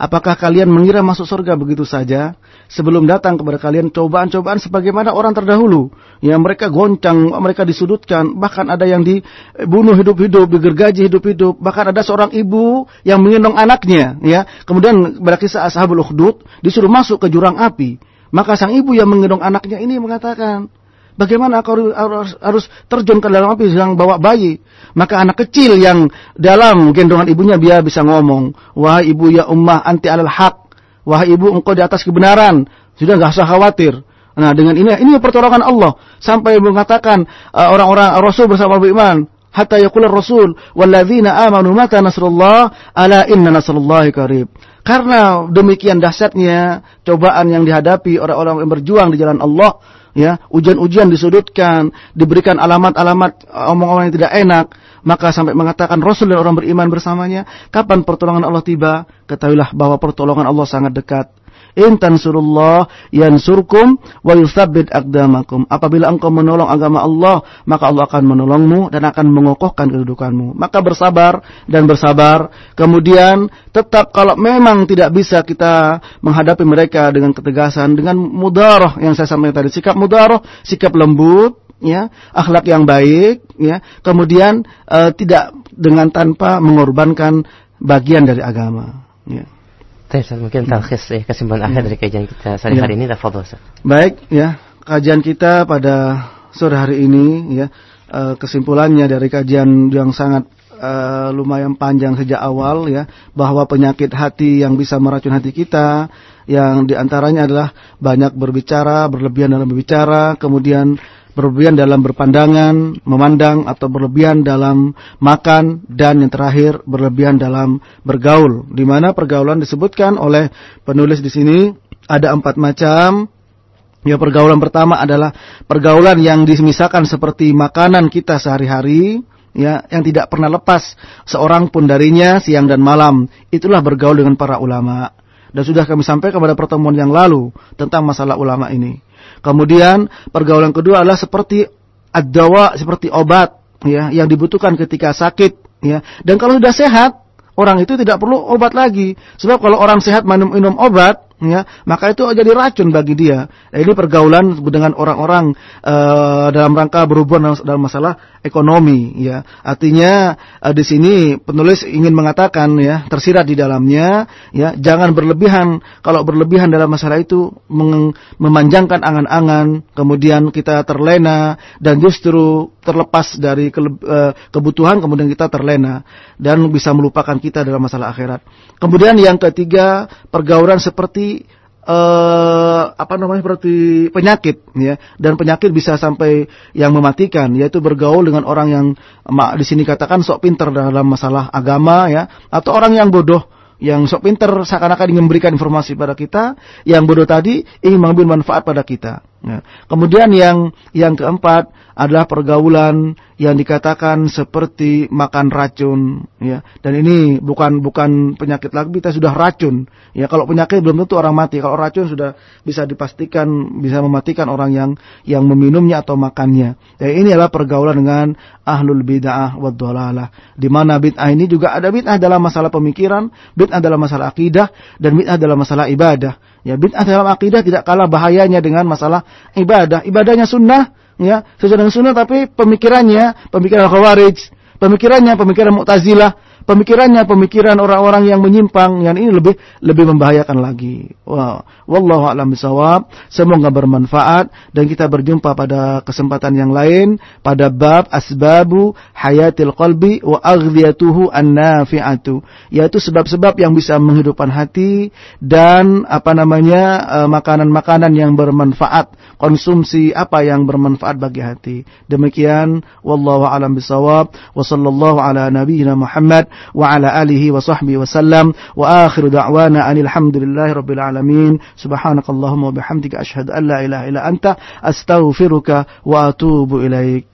Apakah kalian mengira masuk surga begitu saja sebelum datang kepada kalian cobaan-cobaan sebagaimana orang terdahulu yang mereka goncang, mereka disudutkan, bahkan ada yang dibunuh hidup-hidup, digergaji hidup-hidup, bahkan ada seorang ibu yang mengendong anaknya, ya. Kemudian pada kisah Ashabul Ukhdud disuruh masuk ke jurang api. Maka sang ibu yang mengendong anaknya ini mengatakan, Bagaimana aku harus, harus terjun ke dalam api yang bawa bayi? Maka anak kecil yang dalam gendongan ibunya dia bisa ngomong, wahai ibu ya ummah anti alal haq, wahai ibu engkau di atas kebenaran, sudah nggak usah khawatir. Nah dengan ini ini pertolongan Allah sampai mengatakan uh, orang-orang uh, Rasul bersama beriman hatta yaqul Rasul walladzina amanu mata nasrullah ala inna nasrullahi qarib. Karena demikian dahsyatnya cobaan yang dihadapi orang-orang yang berjuang di jalan Allah ya ujian-ujian disudutkan, diberikan alamat-alamat omong-omong yang tidak enak, maka sampai mengatakan Rasul dan orang beriman bersamanya, kapan pertolongan Allah tiba? Ketahuilah bahwa pertolongan Allah sangat dekat. In tansurullah yansurkum wa yuthabbit aqdamakum. Apabila engkau menolong agama Allah, maka Allah akan menolongmu dan akan mengokohkan kedudukanmu. Maka bersabar dan bersabar. Kemudian tetap kalau memang tidak bisa kita menghadapi mereka dengan ketegasan, dengan mudarah yang saya sampaikan tadi, sikap mudarah, sikap lembut, ya, akhlak yang baik, ya. Kemudian uh, tidak dengan tanpa mengorbankan bagian dari agama, ya. Baik, mungkin talkhis ya, kesimpulan akhir dari kajian kita sore ya. hari ini tafadhol Baik, ya. Kajian kita pada sore hari ini ya, uh, kesimpulannya dari kajian yang sangat uh, lumayan panjang sejak awal ya, bahwa penyakit hati yang bisa meracun hati kita yang di antaranya adalah banyak berbicara, berlebihan dalam berbicara, kemudian berlebihan dalam berpandangan, memandang atau berlebihan dalam makan dan yang terakhir berlebihan dalam bergaul. Di mana pergaulan disebutkan oleh penulis di sini ada empat macam. Ya pergaulan pertama adalah pergaulan yang dimisahkan seperti makanan kita sehari-hari, ya yang tidak pernah lepas seorang pun darinya siang dan malam. Itulah bergaul dengan para ulama. Dan sudah kami sampaikan pada pertemuan yang lalu tentang masalah ulama ini. Kemudian pergaulan kedua adalah seperti adawa, seperti obat ya yang dibutuhkan ketika sakit ya. Dan kalau sudah sehat, orang itu tidak perlu obat lagi. Sebab kalau orang sehat minum minum obat, ya maka itu jadi racun bagi dia. Nah, ini pergaulan dengan orang-orang uh, dalam rangka berhubungan dalam masalah ekonomi, ya. Artinya uh, di sini penulis ingin mengatakan ya tersirat di dalamnya, ya jangan berlebihan. Kalau berlebihan dalam masalah itu memanjangkan angan-angan, kemudian kita terlena dan justru terlepas dari ke, uh, kebutuhan, kemudian kita terlena dan bisa melupakan kita dalam masalah akhirat. Kemudian yang ketiga pergaulan seperti uh, apa namanya seperti penyakit ya. Dan penyakit bisa sampai yang mematikan yaitu bergaul dengan orang yang di sini katakan sok pinter dalam masalah agama ya. Atau orang yang bodoh yang sok pinter seakan-akan ingin memberikan informasi pada kita yang bodoh tadi ingin mengambil manfaat pada kita Ya. Kemudian yang yang keempat adalah pergaulan yang dikatakan seperti makan racun ya. Dan ini bukan bukan penyakit lagi kita sudah racun. Ya kalau penyakit belum tentu orang mati. Kalau racun sudah bisa dipastikan bisa mematikan orang yang yang meminumnya atau makannya. Ya ini adalah pergaulan dengan ahlul bid'ah wa dhalalah. Di mana bid'ah ini juga ada bid'ah dalam masalah pemikiran bid'ah dalam masalah akidah dan bid'ah dalam masalah ibadah ya bid'ah dalam akidah tidak kalah bahayanya dengan masalah ibadah. Ibadahnya sunnah ya sesuai dengan sunnah tapi pemikirannya pemikiran khawarij pemikirannya pemikiran mu'tazilah pemikirannya pemikiran orang-orang yang menyimpang yang ini lebih lebih membahayakan lagi. Wow. Wallahu a'lam bisawab. Semoga bermanfaat dan kita berjumpa pada kesempatan yang lain pada bab asbabu hayatil qalbi wa aghdiyatuhu an-nafi'atu yaitu sebab-sebab yang bisa menghidupkan hati dan apa namanya eh, makanan-makanan yang bermanfaat, konsumsi apa yang bermanfaat bagi hati. Demikian wallahu alam bisawab wa sallallahu ala nabiyyina Muhammad wa ala alihi wa sahbihi wasallam wa akhiru da'wana anil hamdulillahi rabbil alamin subhanakallahumma wa bihamdika asyhadu an la ilaha illa anta astaghfiruka wa atubu ilaik.